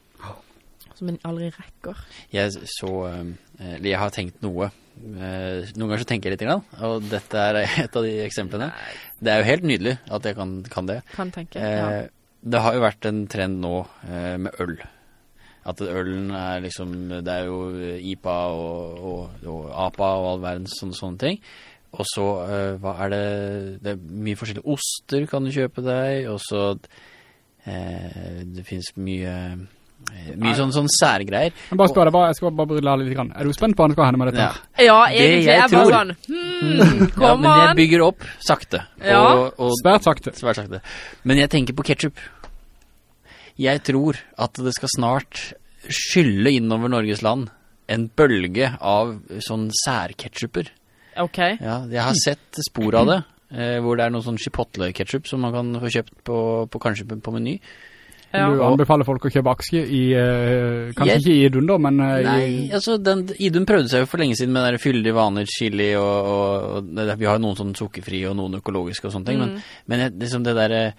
Som en aldri rekker. Jeg så eh, eller Jeg har tenkt noe. Uh, noen ganger så tenker jeg litt, grann, og dette er et av de eksemplene. Det er jo helt nydelig at jeg kan, kan det. Kan tenke. Eh, ja. Det har jo vært en trend nå med øl. At ølen er liksom Det er jo IPA og, og, og APA og all verdens sånne, sånne ting. Og så, uh, hva er det Det er mye forskjellige oster kan du kjøpe deg, og så uh, Det finnes mye eh, Mye sånn, sånn særgreier. Men bare spør deg, bare, jeg skal bare brille litt grann. Er du spent på hva som skal hende med dette? Ja. Ja, Det egentlig jeg er bare tror- sånn Hmm, Ja, men jeg bygger opp sakte. Ja. Og, og Svært sakte. Svært sakte. Men jeg tenker på ketchup. Jeg tror at det skal snart skylle innover Norges land en bølge av sånn særketchuper. Ok. Ja, jeg har sett spor av det, eh, hvor det er noe sånn chipotle-ketchup som man kan få kjøpt på, på kanskje på, meny. Ja. Du anbefaler folk å kjøpe aksjer i, eh, kanskje Jeg- ikke i Idun da, men eh, Nei, i, altså den, Idun prøvde seg jo for lenge siden med den der fyldige vaner, chili og, og, og det, vi har jo noen sånn sukkerfri og noen økologiske og sånne ting, men, men liksom det der, eh,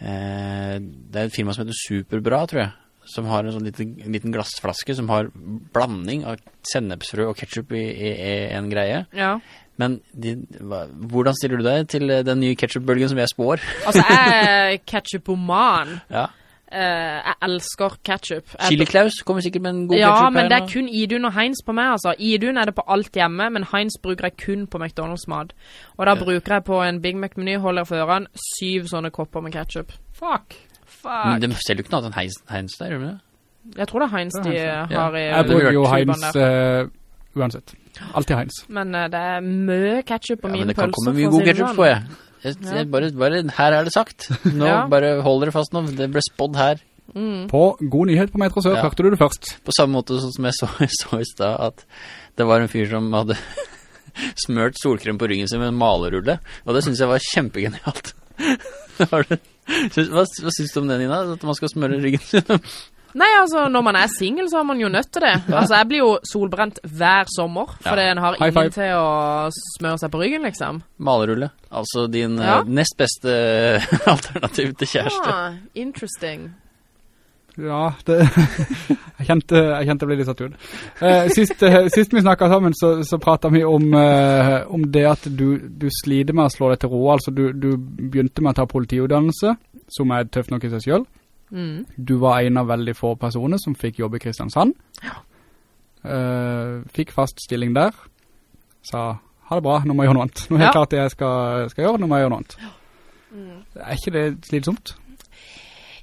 det er et firma som heter Superbra, tror jeg, som har en sånn liten, liten glassflaske som har blanding av sennepsfrø og ketchup i, i, i en greie. Ja. Men de, hva, hvordan stiller du deg til eh, den nye ketchupbølgen som jeg spår? Altså, jeg er ketchupoman. Ja. Eh, jeg elsker ketchup. Chili Klaus kommer sikkert med en god Ja, ketchup men her det er nå. kun Idun og Heinz på meg, altså. Idun er det på alt hjemme, men Heinz bruker jeg kun på McDonalds-mat. Og da Ja. bruker jeg på en Big Mac-meny, holder jeg for ørene, syv sånne kopper med ketchup. fuck. Men det de selger jo ikke noe annet enn Heinz, Heinz der, gjør de det? Jeg tror det er Heinz Det er de Heinz, ja. har i Jeg bruker jo Heinz uh, uansett. Alltid Heinz. Men uh, det er mye ketchup på Ja, min men det kan pølse. komme mye god ketchup sånn. på, jeg. Jeg, Ja. jeg bare, bare, her er det sagt. Nå, Ja. bare hold dere fast nå. Det ble spådd her. Mm. På God Nyhet på Metro Sør Ja. hørte du det først. På samme måte som jeg så, så i stad, at det var en fyr som hadde smørt solkrem på ryggen sin med en malerulle. Og det synes jeg var kjempegenialt. Syns- Hva, hva synes du om det, Nina? At man skal smøre ryggen sin? Nei, altså, når man er single, så er man jo nødt til det. Altså, jeg blir jo solbrent hver sommer, fordi Ja. en har ingen five. til å smøre seg på ryggen, liksom. Malerulle. Altså din Ja. eh, nest beste alternativ til kjæreste. Ja, interesting. Ja, det, jeg, kjente, jeg kjente det ble litt satt ut. Eh, sist, eh, sist vi snakket sammen, så, så pratet vi om, eh, om det at du, du slider med å slå deg til ro. Altså, du, du begynte med å ta politiutdannelse, som er tøft nok i seg selv. Mm. Du var en av veldig få personer som fikk jobb i Kristiansand. Eh, fikk fast stilling der. Sa, ha det bra, nå må jeg gjøre noe annet. Nå er det Ja. klart det jeg skal, skal gjøre, nå må jeg gjøre noe annet. Er ikke det slitsomt?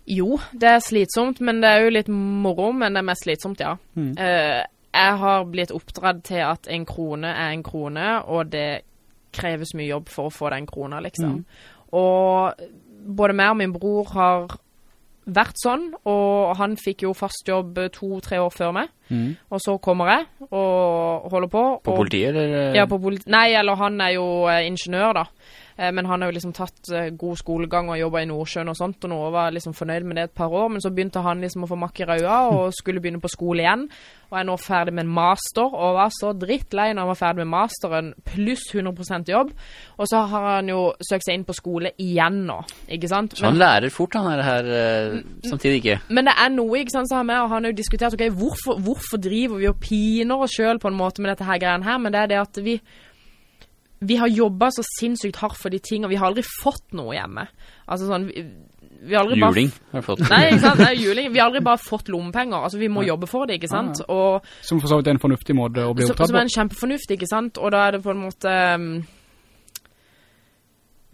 Jo, det er slitsomt, men det er jo litt moro, men det er mest slitsomt, ja. Mm. Uh, jeg har blitt oppdratt til at en krone er en krone, og det kreves mye jobb for å få den krona, liksom. Og både meg og min bror har vært sånn, og han fikk jo fast jobb to-tre år før meg. Mm. Og så kommer jeg og holder på. På og, politiet, eller? Ja, på politi... Nei, eller han er jo eh, ingeniør, da. Eh, men han har jo liksom tatt eh, god skolegang og jobba i Nordsjøen og sånt, og nå var liksom fornøyd med det et par år. Men så begynte han liksom å få makk i røya og skulle begynne på skole igjen. Og er nå ferdig med en master, og var så drittlei når han var ferdig med masteren, pluss 100% jobb. Og så har han jo søkt seg inn på skole igjen nå, ikke sant? Så han lærer fort, han her, her eh, samtidig ikke. Men det er noe, ikke sant, sa han med, og han har jo diskutert, ok, hvorfor, hvorfor driver vi og piner oss selv på en måte med dette her greien her, men det er det at vi, vi har jobbet så sinnssykt hardt for de ting, og vi har aldri fått noe hjemme. Altså sånn, vi, vi har aldri Juling har jeg fått. Nei, ikke sant, det er juling. Vi har aldri bare fått lommepenger, altså vi må jobbe for det, ikke sant? Og Som for så vidt er en fornuftig måte å bli opptatt på. som er en kjempefornuft, ikke sant? Og da er det på en måte um,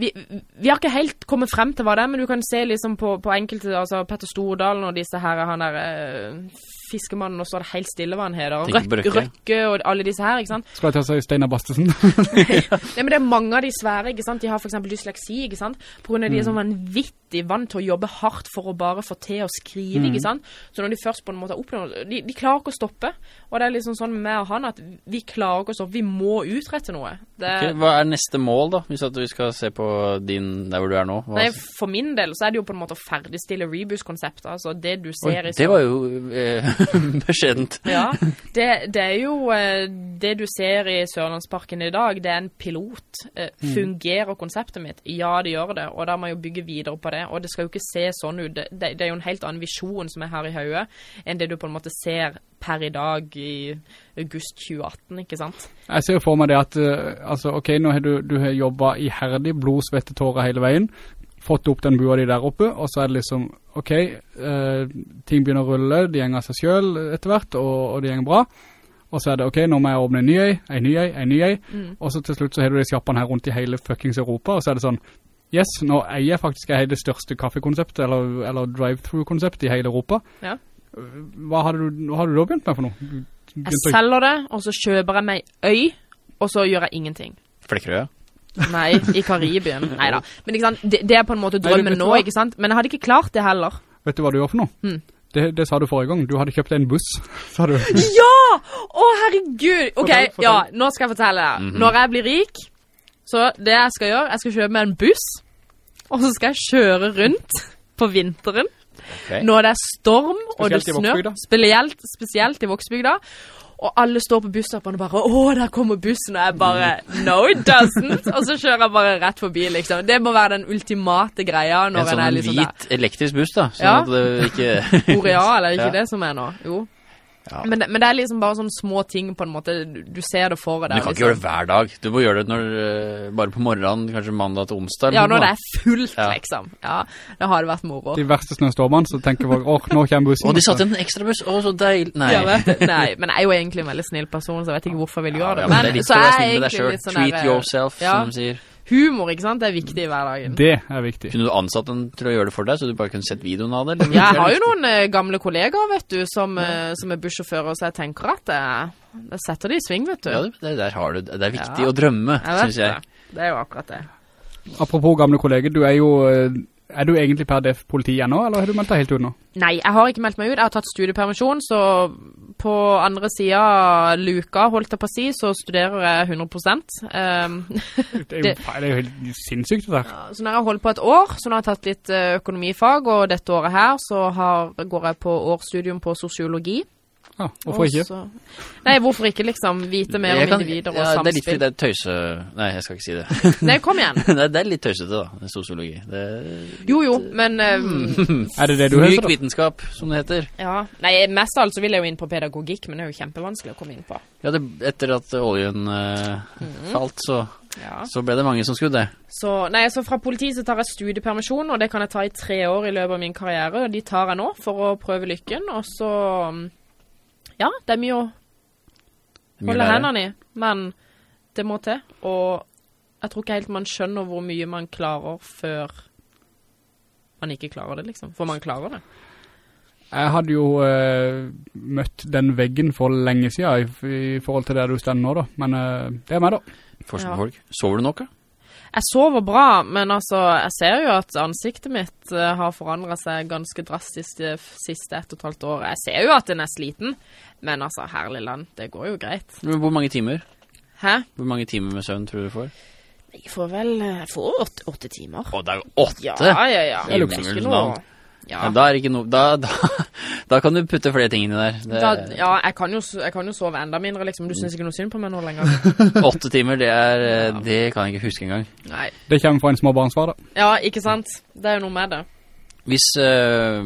vi, vi har ikke helt kommet frem til hva det er, men du kan se liksom på, på enkelte, altså Petter Stordalen og disse her, han der eh, fiskemannen, og så er det helt stille hva han heter. Røkke, Røkke. Og alle disse her, ikke sant? Skal jeg ta seg Steinar Bastesen? Nei, men det er mange av de svære, ikke sant? De har for eksempel dysleksi, ikke sant? På grunn av de er Mm. sånn vanvittig vant til å jobbe hardt for å bare få til å skrive, Mm. ikke sant? Så når de først på en måte har oppnådd, de, de klarer ikke å stoppe. Og det er liksom sånn med meg og han at vi klarer ikke å stoppe, vi må utrette noe. Det, Ok, Hva er neste mål, da? Hvis at vi skal se på din, der hvor du er nå? Hva, Nei, for min del så er det jo på en måte å ferdigstille Rebus-konseptet, altså det du Oi, ser i det var jo eh, beskjedent. Ja, det, det er jo eh, det du ser i Sørlandsparken i dag, det er en pilot. Eh, Fungerer konseptet mitt? Ja, det gjør det, og da må jeg jo bygge videre på det. Og det skal jo ikke se sånn ut. Det, det, det er jo en helt annen visjon som er her i hodet, enn det du på en måte ser per i dag i august 2018, ikke sant? Jeg ser jo for meg det at, eh, altså, ok, nå har du, du har jobbet iherdig, blod, svette, tårer hele veien. fått opp den bua di der oppe, og så er det liksom, ok, eh, ting begynner å rulle, de gjenger seg selv etter hvert, og, og de gjenger bra. Og så er det, ok, nå må jeg åpne en ny ei, en ny ei, en ny ei, og så til slutt så har du de kjappene her rundt i hele fuckings Europa, og så er det sånn, yes, nå eier jeg faktisk det største kaffekonseptet, eller, eller drive-thru-konseptet i hele Europa. Ja. Hva har du, hva har du da begynt med for noe? Begynt Jeg selger det, og så kjøper jeg meg øy, og så gjør jeg ingenting. Flekkerøya. Nei, i Karibien. Neida. Men sant, det, det er på en måte drømmen Nei, nå, ikke sant? Men jeg hadde ikke klart det heller. Vet du hva du gjør for noe? Hmm. Det, det sa du forrige gang. Du hadde kjøpt en buss, sa du. Ja! Å, herregud! Ok, Fortell, fortell. ja, nå skal jeg fortelle deg. -hmm. Når jeg blir rik, så det jeg skal gjøre, jeg skal kjøpe meg en buss, og så skal jeg kjøre rundt på vinteren, Okay. når det er storm, og det Spesielt snør, spesielt, spesielt i Vågsbygda, og alle står på busstoppene og bare, å, der kommer bussen, og jeg bare, no it doesn't, og så kjører jeg bare rett forbi, liksom. Det må være den ultimate greia når en sånn er liksom der. hvit elektrisk buss, da. Sånn Ja. at det ikke Boreal, er det ikke Ja. det som er nå? Jo. Ja. Men, men det er liksom bare sånne små ting på en måte, du, ser det for deg. Du kan ikke liksom. gjøre det hver dag. Du må gjøre det når, eh, bare på morgenen, kanskje mandag til onsdag. Ja, når det er fullt, Ja. liksom. Ja, det har det vært moro. De verste snøstormene, så tenker folk, åh, nå kommer bussen. Åh, de satte en ekstrabuss. åh, så deilig. Nei. Ja. Nei, men jeg er jo egentlig en veldig snill person, så jeg vet ikke hvorfor jeg vil gjøre det. Ja, men det er litt så være er snill med deg egentlig selv. litt sånn Treat yourself, ja. som de sier. Humor, ikke sant? Det er viktig i hverdagen. Det er viktig. Kunne du ansatt en til å gjøre det for deg, så du bare kunne sett videoen av det? eller? Jeg har jo noen eh, gamle kollegaer, vet du, som, eh, som er bussjåfører, så jeg tenker at det, det setter de i sving, vet du. Ja, det, det, der har du, det er viktig Ja. å drømme, jeg vet synes jeg. det. Det er jo akkurat det. Apropos gamle kolleger, du er jo, eh, er du egentlig per def politi nå, eller har du meldt deg helt ut nå? Nei, jeg har ikke meldt meg ut. Jeg har tatt studiepermisjon, så på andre siden luka, holdt jeg på å si, så studerer jeg 100 um, Det er jo, Det- er jo helt sinnssykt det der. Så når jeg har holdt på et år, så nå har jeg tatt litt eh, økonomifag, og dette året her så har, går jeg på årsstudium på sosiologi. Ja, hvorfor Og ikke? Nei, hvorfor ikke liksom vite mer Jeg om kan- individer og ja, Det er litt fordi det er tøyse... Nei, jeg skal ikke si det. Nei, kom igjen. det, er, det er litt tøysete da, sosiologi. Det er Jo, jo, men eh, Er det det du hører heter da? vitenskap, som det heter. Ja, nei, mest av alt så vil jeg jo inn på pedagogikk, men det er jo kjempevanskelig å komme inn på. Ja, det, etter at oljen uh, mm. falt, så, Ja. så ble det mange som skulle det. Så, nei, så fra politiet så tar jeg studiepermisjon, og det kan jeg ta i tre år i løpet av min karriere, og de tar jeg nå for å prøve lykken, og så, mm, ja, det er mye å holde hendene i, men det må til, og jeg tror ikke helt man skjønner hvor mye man klarer før man ikke klarer det, liksom, for man klarer det. Jeg hadde jo eh, møtt den veggen for lenge siden i, i forhold til der du stender nå da, men eh, det er meg da. Forskjell Ja. folk. Sover du da? Jeg sover bra, men altså, jeg ser jo at ansiktet mitt eh, har forandret seg ganske drastisk de siste ett og et halvt året. Jeg ser jo at den er sliten, men altså, herlig land, det går jo greit. Men Hvor mange timer? Hæ? Hvor mange timer med søvn tror du du får? Jeg får vel jeg får åtte, åtte timer. Å, det er jo åtte! Ja, ja, ja. Det er Det er ikke noe... Ja. Da er ikke noe da, da, da kan du putte flere ting inni der. Det, Da, ja, jeg kan, jo, jeg kan jo sove enda mindre, liksom. Du synes ikke noe synd på meg nå lenger? Åtte timer, det er ja. Det kan jeg ikke huske engang. Nei. Det kommer fra en småbarnsfar da. Ja, ikke sant? Det er jo noe med det. Hvis eh,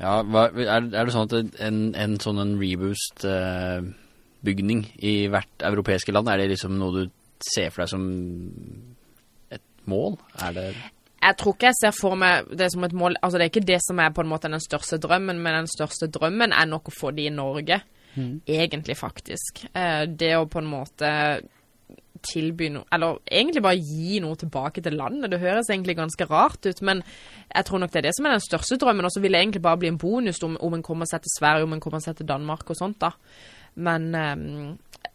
Ja, er, er det sånn at en, en sånn en reboost-bygning i hvert europeiske land, er det liksom noe du ser for deg som et mål? Er det Jeg tror ikke jeg ser for meg det som et mål Altså, det er ikke det som er på en måte den største drømmen, men den største drømmen er nok å få det i Norge. Egentlig, faktisk. Eh, det å på en måte tilby noe Eller egentlig bare gi noe tilbake til landet. Det høres egentlig ganske rart ut, men jeg tror nok det er det som er den største drømmen. Og så vil det egentlig bare bli en bonus om, om en kommer seg til Sverige, om en kommer seg til Danmark og sånt, da. Men eh,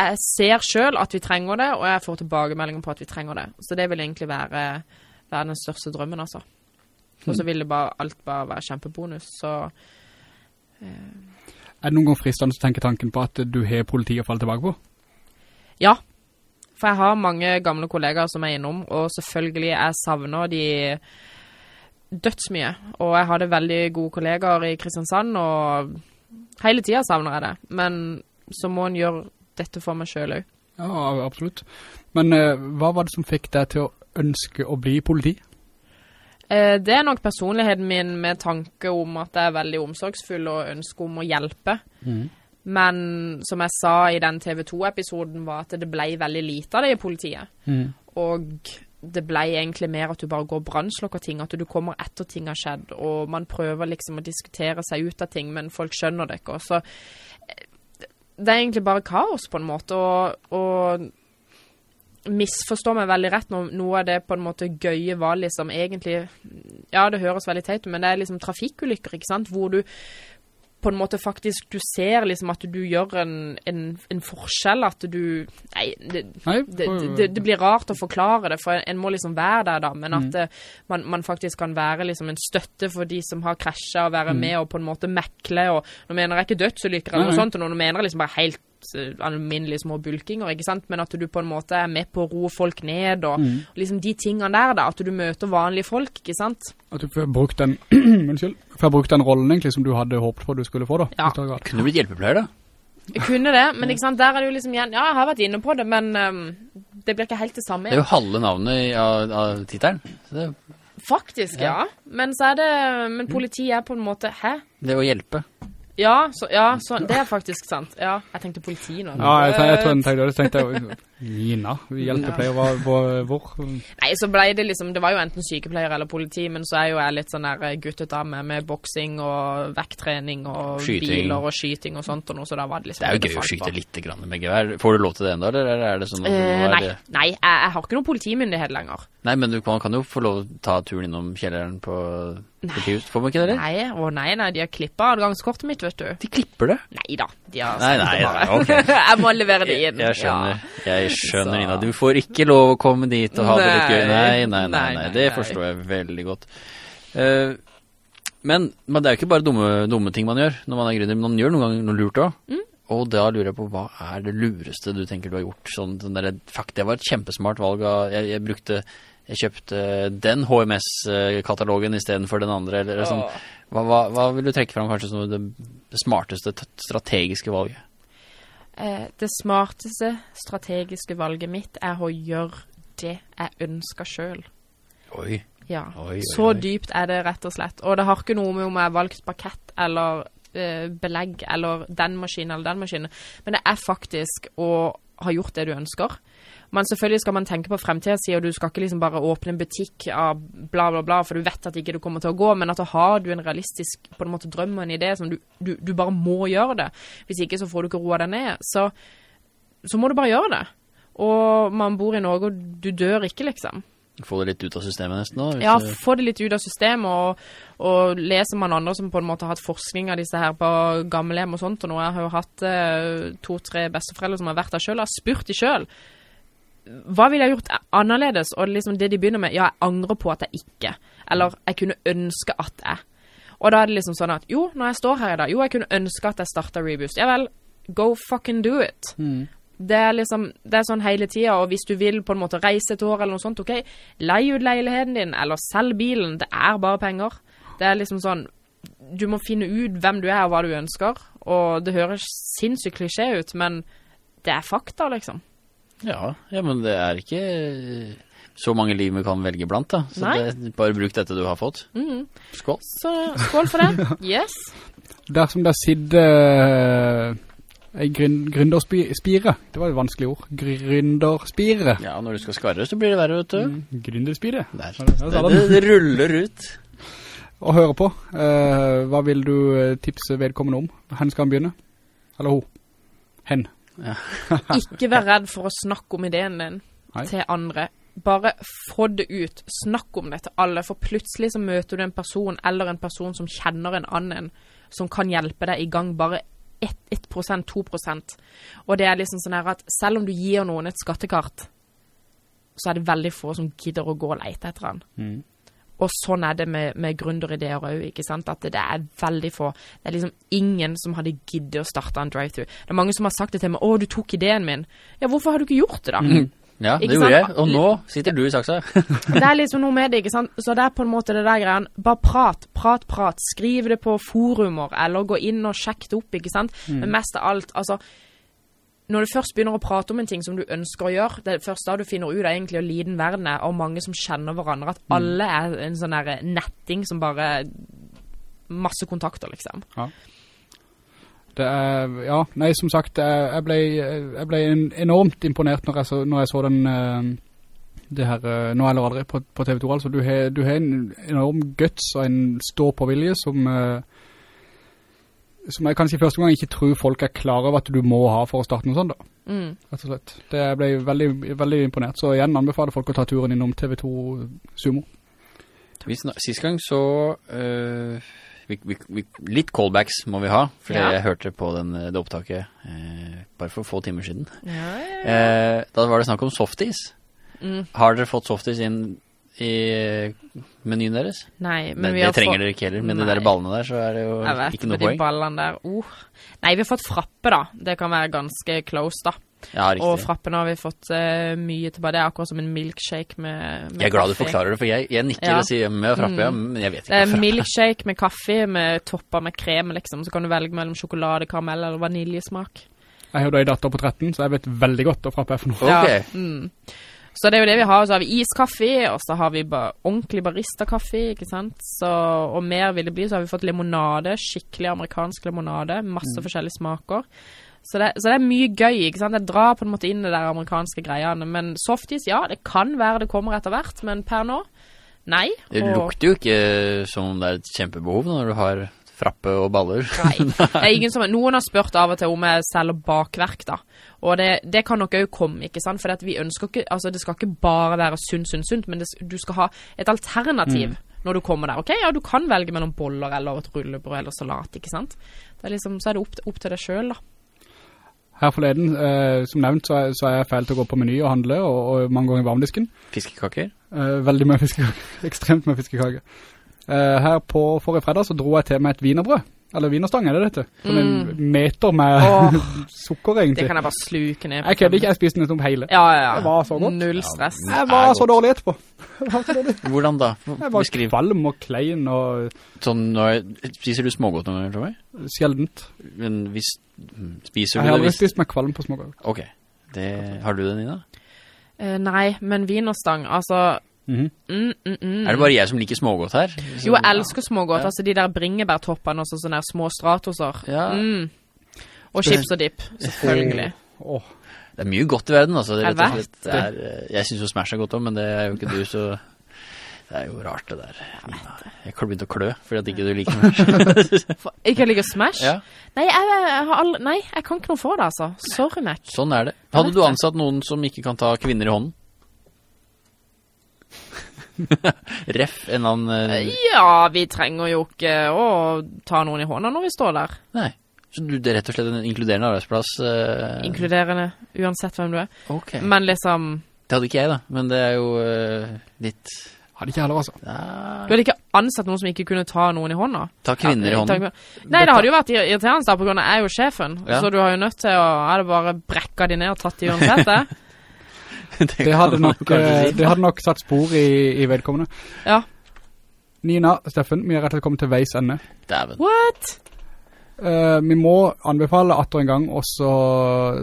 jeg ser sjøl at vi trenger det, og jeg får tilbakemeldinger på at vi trenger det. Så det vil egentlig være, være den største drømmen, altså. Og så vil bare, alt bare være kjempebonus. Så Er det noen gang fristende å tenke tanken på at du har politiet å falle tilbake på? ja. For jeg har mange gamle kollegaer som er innom, og selvfølgelig jeg savner de dødsmye. Og jeg hadde veldig gode kollegaer i Kristiansand, og hele tida savner jeg det. Men så må en gjøre dette for meg sjøl òg. Ja, absolutt. Men eh, hva var det som fikk deg til å ønske å bli politi? Eh, Det er nok personligheten min med tanke om at jeg er veldig omsorgsfull og ønsker om å hjelpe. Men som jeg sa i den TV 2-episoden, var at det ble veldig lite av det i politiet. Og det ble egentlig mer at du bare går og brannslokker ting, at du kommer etter ting har skjedd, og man prøver liksom å diskutere seg ut av ting, men folk skjønner det ikke. Og så det er egentlig bare kaos på en måte, og, og misforstår meg veldig rett når noe av det på en måte gøye var liksom egentlig Ja, det høres veldig teit ut, men det er liksom trafikkulykker, ikke sant, hvor du på en måte faktisk du ser liksom at du gjør en, en, en forskjell, at du Nei, det, Nei, det, det, det blir rart å forklare det, for en må liksom være der da, men Mm. at eh, man, man faktisk kan være liksom en støtte for de som har krasja, og være med og på en måte mekle, og nå mener jeg ikke dødsulykker eller Mm. Noe sånt, og nå mener jeg liksom bare helt alminnelige små bulkinger, ikke sant, men at du på en måte er med på å roe folk ned, og Mm. liksom de tingene der da, at du møter vanlige folk, ikke sant? At du får brukt den, unnskyld, får brukt den rollen egentlig som du hadde håpet på du skulle få da. Ja. Kunne du blitt hjelpepleier da? Jeg kunne det, men ikke sant, der er det jo liksom igjen, ja, jeg har vært inne på det, men um, det blir ikke helt det samme. Det er jo halve navnet av, av titelen. Så det, Faktisk, ja. Men så er det, men politiet er på en måte, hæ? det å hjelpe. Ja, så, ja, så det er faktisk sant. Ja, jeg tenkte politi nå. Ja, jeg, jeg jeg, jeg tenkte jeg tenkte Nina, hjelpepleier, hva- hvor, hvor? Nei, så ble det liksom, det var jo enten sykepleier eller politi, men så er jo jeg litt sånn der Guttet guttedame med boksing og vekttrening og Skyting. biler og skyting og sånt og noe, så da var det liksom Det er jo gøy å skyte litt grann med gevær. Får du lov til det enda, eller er det sånn at du Eh, må nei, nei jeg, jeg har ikke noen politimyndighet lenger. Nei, men du kan, kan jo få lov å ta turen innom kjelleren på Nei. Får man ikke det? Nei, å nei, nei, de har klippet adgangskortet mitt, vet du. De klipper det. Nei da, de har Nei, nei, det bare. nei, ok. jeg må levere det inn. Jeg skjønner. Jeg skjønner, Så- Nina. Du får ikke lov å komme dit og ha det litt gøy. Nei. Nei, nei, nei. Nei, nei. nei, Det forstår jeg veldig godt. Uh, men, men det er jo ikke bare dumme, dumme ting man gjør når man er gründer. Man gjør noen ganger noe lurt òg. Mm. Og da lurer jeg på hva er det lureste du tenker du har gjort? Sånn, der, fuck, det var et kjempesmart valg. Av, jeg, jeg brukte Jeg kjøpte den HMS-katalogen istedenfor den andre. Eller, sånn. Hva, hva, hva vil du trekke fram kanskje som det smarteste strategiske valget? Eh, det smarteste strategiske valget mitt er å gjøre det jeg ønsker sjøl. Oi. Ja. Oi, oi, Så dypt er det rett og slett. Og det har ikke noe med om jeg har valgt parkett eller eh, belegg eller den maskinen eller den maskinen, men det er faktisk å ha gjort det du ønsker. Men selvfølgelig skal man tenke på fremtiden, og du skal ikke liksom bare åpne en butikk av bla, bla, bla, for du vet at ikke det kommer til å gå, men at da har du en realistisk på en måte drøm og en idé som du, du, du bare må gjøre det. Hvis ikke så får du ikke roa deg ned. Så, så må du bare gjøre det. Og man bor i Norge, og du dør ikke, liksom. Få det litt ut av systemet nesten nå. Ja, få det litt ut av systemet, og, og leser man andre som på en måte har hatt forskning av disse her på gammelhjem og sånt, og nå jeg har jo hatt eh, to-tre besteforeldre som har vært der selv, og har spurt de selv, hva ville jeg gjort annerledes? Og liksom det de begynner med, ja, jeg angrer på at jeg ikke, eller jeg kunne ønske at jeg. Og da er det liksom sånn at, jo, når jeg står her i dag, jo, jeg kunne ønske at jeg startet Reboost. Ja vel, go fucking do it. Det er liksom, det er sånn hele tida, og hvis du vil på en måte reise et år eller noe sånt, ok, leie ut leiligheten din, eller selg bilen, det er bare penger. Det er liksom sånn, du må finne ut hvem du er og hva du ønsker, og det høres sinnssykt klisjé ut, men det er fakta, liksom. Ja, ja, men det er ikke så mange liv vi kan velge blant, da. Så Nei. det, bare bruk dette du har fått. Mm. Skål. Så skål for det. Yes. Dersom det sitter ei grün, gründerspire, det var et vanskelig ord, gründerspire, Ja, når du skal skarre, så blir det verre, vet du. gründerspire, Der. Ja, det- det- Det, ruller ut. å høre på. Eh, hva vil du eh, tipse vedkommende om? Hen skal han begynne? Eller ho? Hen? Ikke vær redd for å snakke om ideen din Hei. til andre. Bare få det ut. Snakk om det til alle, for plutselig så møter du en person eller en person som kjenner en annen, som kan hjelpe deg i gang bare 1, 1% 2% Og det er liksom sånn her at selv om du gir noen et skattekart, så er det veldig få som gidder å gå og lete etter han. Mm. Og sånn er det med, med gründerideer òg, ikke sant. At det, det er veldig få. Det er liksom ingen som hadde giddet å starte en drive-thru. Det er mange som har sagt det til meg 'Å, du tok ideen min'. Ja, hvorfor har du ikke gjort det, da? Ja, det gjorde jeg. Og nå sitter du i saksa. Det er liksom noe med det, ikke sant. Så det er på en måte det der greia. Bare prat, prat, prat. Skriv det på forumer, eller gå inn og sjekk det opp, ikke sant. Men mest av alt, altså når du først begynner å prate om en ting som du ønsker å gjøre, det er først da du finner ut egentlig hvor liten verden er, og mange som kjenner hverandre, at alle er en sånn der netting som bare Masse kontakter, liksom. Det er, ja, nei, som sagt, jeg, ble, jeg ble enormt imponert når jeg så, når jeg så den, eh, det her, eh, nå eller aldri, på, på TV2, altså. Du har, du har en enorm guts og en stå på vilje som, eh, som jeg kanskje i første gang ikke tror folk er klare over at du må ha for å starte noe sånt da, Mm. rett og slett. Det ble veldig, veldig imponert, så igjen anbefaler folk å ta turen innom TV2 Sumo. Sist gang så øh, vi, vi, vi, Litt callbacks må vi ha For Ja. jeg hørte på den, det opptaket øh, Bare for få timer siden Ja, ja. eh, Da var det snakk om softies Mm. Har dere fått softies inn I menyen deres? Nei, men Men vi det har trenger fått... dere ikke heller Med de der ballene der Så er det jo Jeg vet, ikke noe med de ballene der. oh. Nei, vi har fått frappe da. Det kan være ganske close da. Ja, riktig. Og frappene frappen har vi fått uh, mye tilbake. Det er akkurat som en milkshake med, med Jeg er glad du forklarer det For jeg, jeg nikker Ja. og sier Med frappe, Mm. men jeg vet Det er frappe. hvorfor milkshake med kaffe, med topper med krem, liksom. Så kan du velge mellom sjokolade, karamell eller vaniljesmak. Jeg har jo da en datter på 13, så jeg vet veldig godt hva frappe er for noe. Ja. Okay. mm. Så det er jo det vi har. Så har vi iskaffe, og så har vi ba ordentlig barista-kaffe, ikke sant. Så, og mer vil det bli. Så har vi fått limonade, skikkelig amerikansk limonade. Masse Mm. forskjellige smaker. Så det, så det er mye gøy, ikke sant. Jeg drar på en måte inn i det der amerikanske greiene. Men softies, ja, det kan være det kommer etter hvert, men per nå, nei. Det lukter jo ikke som om det er et kjempebehov Når du har frappe og baller Nei. Det er ingen som, noen har spurt av og til om jeg selger bakverk, da. Og det, det kan nok òg komme, ikke sant. For vi ønsker ikke Altså, det skal ikke bare være sunt, sunt, sunt, men det, du skal ha et alternativ når du kommer der. OK, ja, du kan velge mellom boller eller et rullebrød eller salat, ikke sant. Det er liksom, så er det opp, opp til deg sjøl, da. Her forleden, eh, som nevnt, så er, så er jeg feil til å gå på meny og handle, og, og mange ganger i varmdisken. Fiskekaker Eh, veldig mye fiskekaker. Ekstremt mye fiskekake. Eh, her på forrige fredag så dro jeg til med et vinerbrød. Eller vinerstang er det dette. Sånn en meter med oh, sukker Det kan jeg bare sluke ned. Jeg kødde ikke, jeg spiste nesten opp hele. Ja, ja, ja. Det var så godt. Null stress. Jeg var så dårlig etterpå. Så dårlig. Hvordan da? Jeg var Beskriv kvalm og klein og Sånn, når, spiser du smågodt noen ganger, tror jeg? sjeldent. Men hvis, spiser Jeg du har det aldri hvis... spist meg kvalm på smågodt. Ok, det, har du det, Nina? Uh, nei, men vinerstang, altså Mhm. mm, mm, mm. Er det bare jeg som liker smågodt her? Jo, jeg elsker smågodt. Ja. Altså de der bringebærtoppene og sånne der små stratoser. Ja. Mm. Og chips og dip, selvfølgelig. Åh, Det er mye godt i verden, altså. Det er rett og slett, det er, eh, jeg synes jo Smash er godt også, men det er jo ikke du, så... Det er jo rart det der. Jeg har begynt å klø, fordi at ikke du liker Smash. Ikke liker Smash? ja, Nei, jeg, jeg har aldri, nei, jeg kan ikke noe for det, altså. Sorry, Mac. sånn er det. Hadde du ansatt noen som ikke kan ta kvinner i hånden? Ref en annen... uh... Ja, vi trenger jo ikke å ta noen i hånda når vi står der. Nei. Så du, det er rett og slett en inkluderende arbeidsplass? Uh... Inkluderende, uansett hvem du er. Ok. Men liksom, Det hadde ikke jeg da, men det er jo uh, litt... hadde ikke heller altså. du hadde ikke ansatt noen som ikke kunne ta noen i hånda? ta kvinner i hånda hånden. Nei, det hadde jo vært irriterende da, på grunn av jeg er jo sjefen. Ja. Så du har jo nødt til å, er det bare brekka de ned og tatt de uansett det? Det hadde, nok, eh, si. det hadde nok satt spor i, i vedkommende. Ja. Nina, Steffen, vi er rett og slett kommet til veis ende. Dæven. What? Uh, vi må anbefale at du en gang også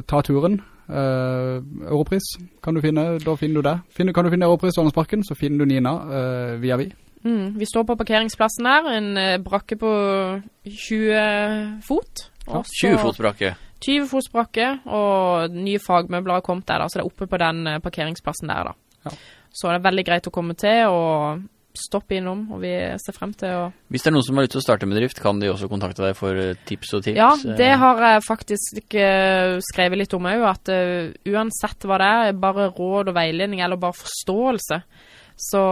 ta turen. Uh, Europris kan du finne, da finner du det. Finner, kan du finne Europris og Ålandsparken, så finner du Nina uh, via vi. Mm, vi står på parkeringsplassen her, en brakke på 20 fot. Ja, 20 fot brakke. 20 fots brakke, og nye fagmøbler har kommet der, da, så det er oppe på den eh, parkeringsplassen der, da. Ja. Så det er veldig greit å komme til, og stoppe innom, og vi ser frem til å... Hvis det er noen som har lyst til å starte med drift, kan de også kontakte deg for eh, tips og tips. Ja, eh. det har jeg faktisk skrevet litt om òg, at uansett hva det er, bare råd og veiledning, eller bare forståelse, så,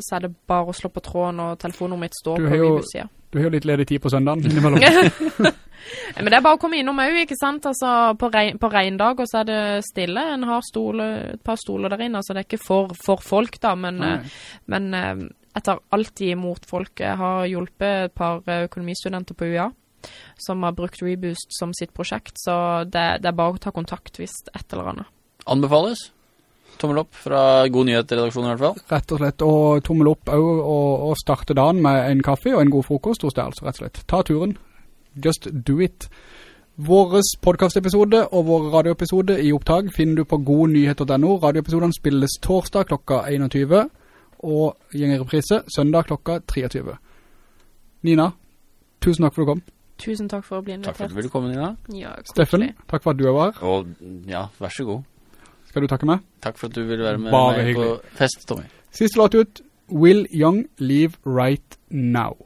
så er det bare å slå på tråden, og telefonnummeret mitt står Du på Vibus-sida. Du har jo litt ledig tid på søndagen innimellom. Men det er bare å komme innom òg, ikke sant? Altså, på, regn, på regndager så er det stille. En har stole, et par stoler der inne, så det er ikke for, for folk, da. Men, eh, men eh, jeg tar alltid imot folk. Jeg har hjulpet et par eh, økonomistudenter på UiA som har brukt Reboost som sitt prosjekt, så det, det er bare å ta kontakt hvis et eller annet. Anbefales. Tommel opp fra God Nyhet-redaksjonen i hvert fall. Rett og slett, og tommel opp og, og, og starte dagen med en kaffe og en god frokost hos deg, altså, rett og slett. Ta turen. Just do it. Våres podcastepisode og vår radioepisode i opptag finner du på godnyhet.no. Radioepisodene spilles torsdag klokka 21, og gjenger reprise søndag klokka 23. Nina, tusen takk for at du kom. Tusen takk for å bli Takk for at du ville komme, Nina. Ja, Steffen, takk for at du var her. Og ja, vær så god. Skal du takke meg. Takk for at du ville være med Bare meg hyggelig. på fest, Tommy. Siste låt ut, Will Young Leave Right Now.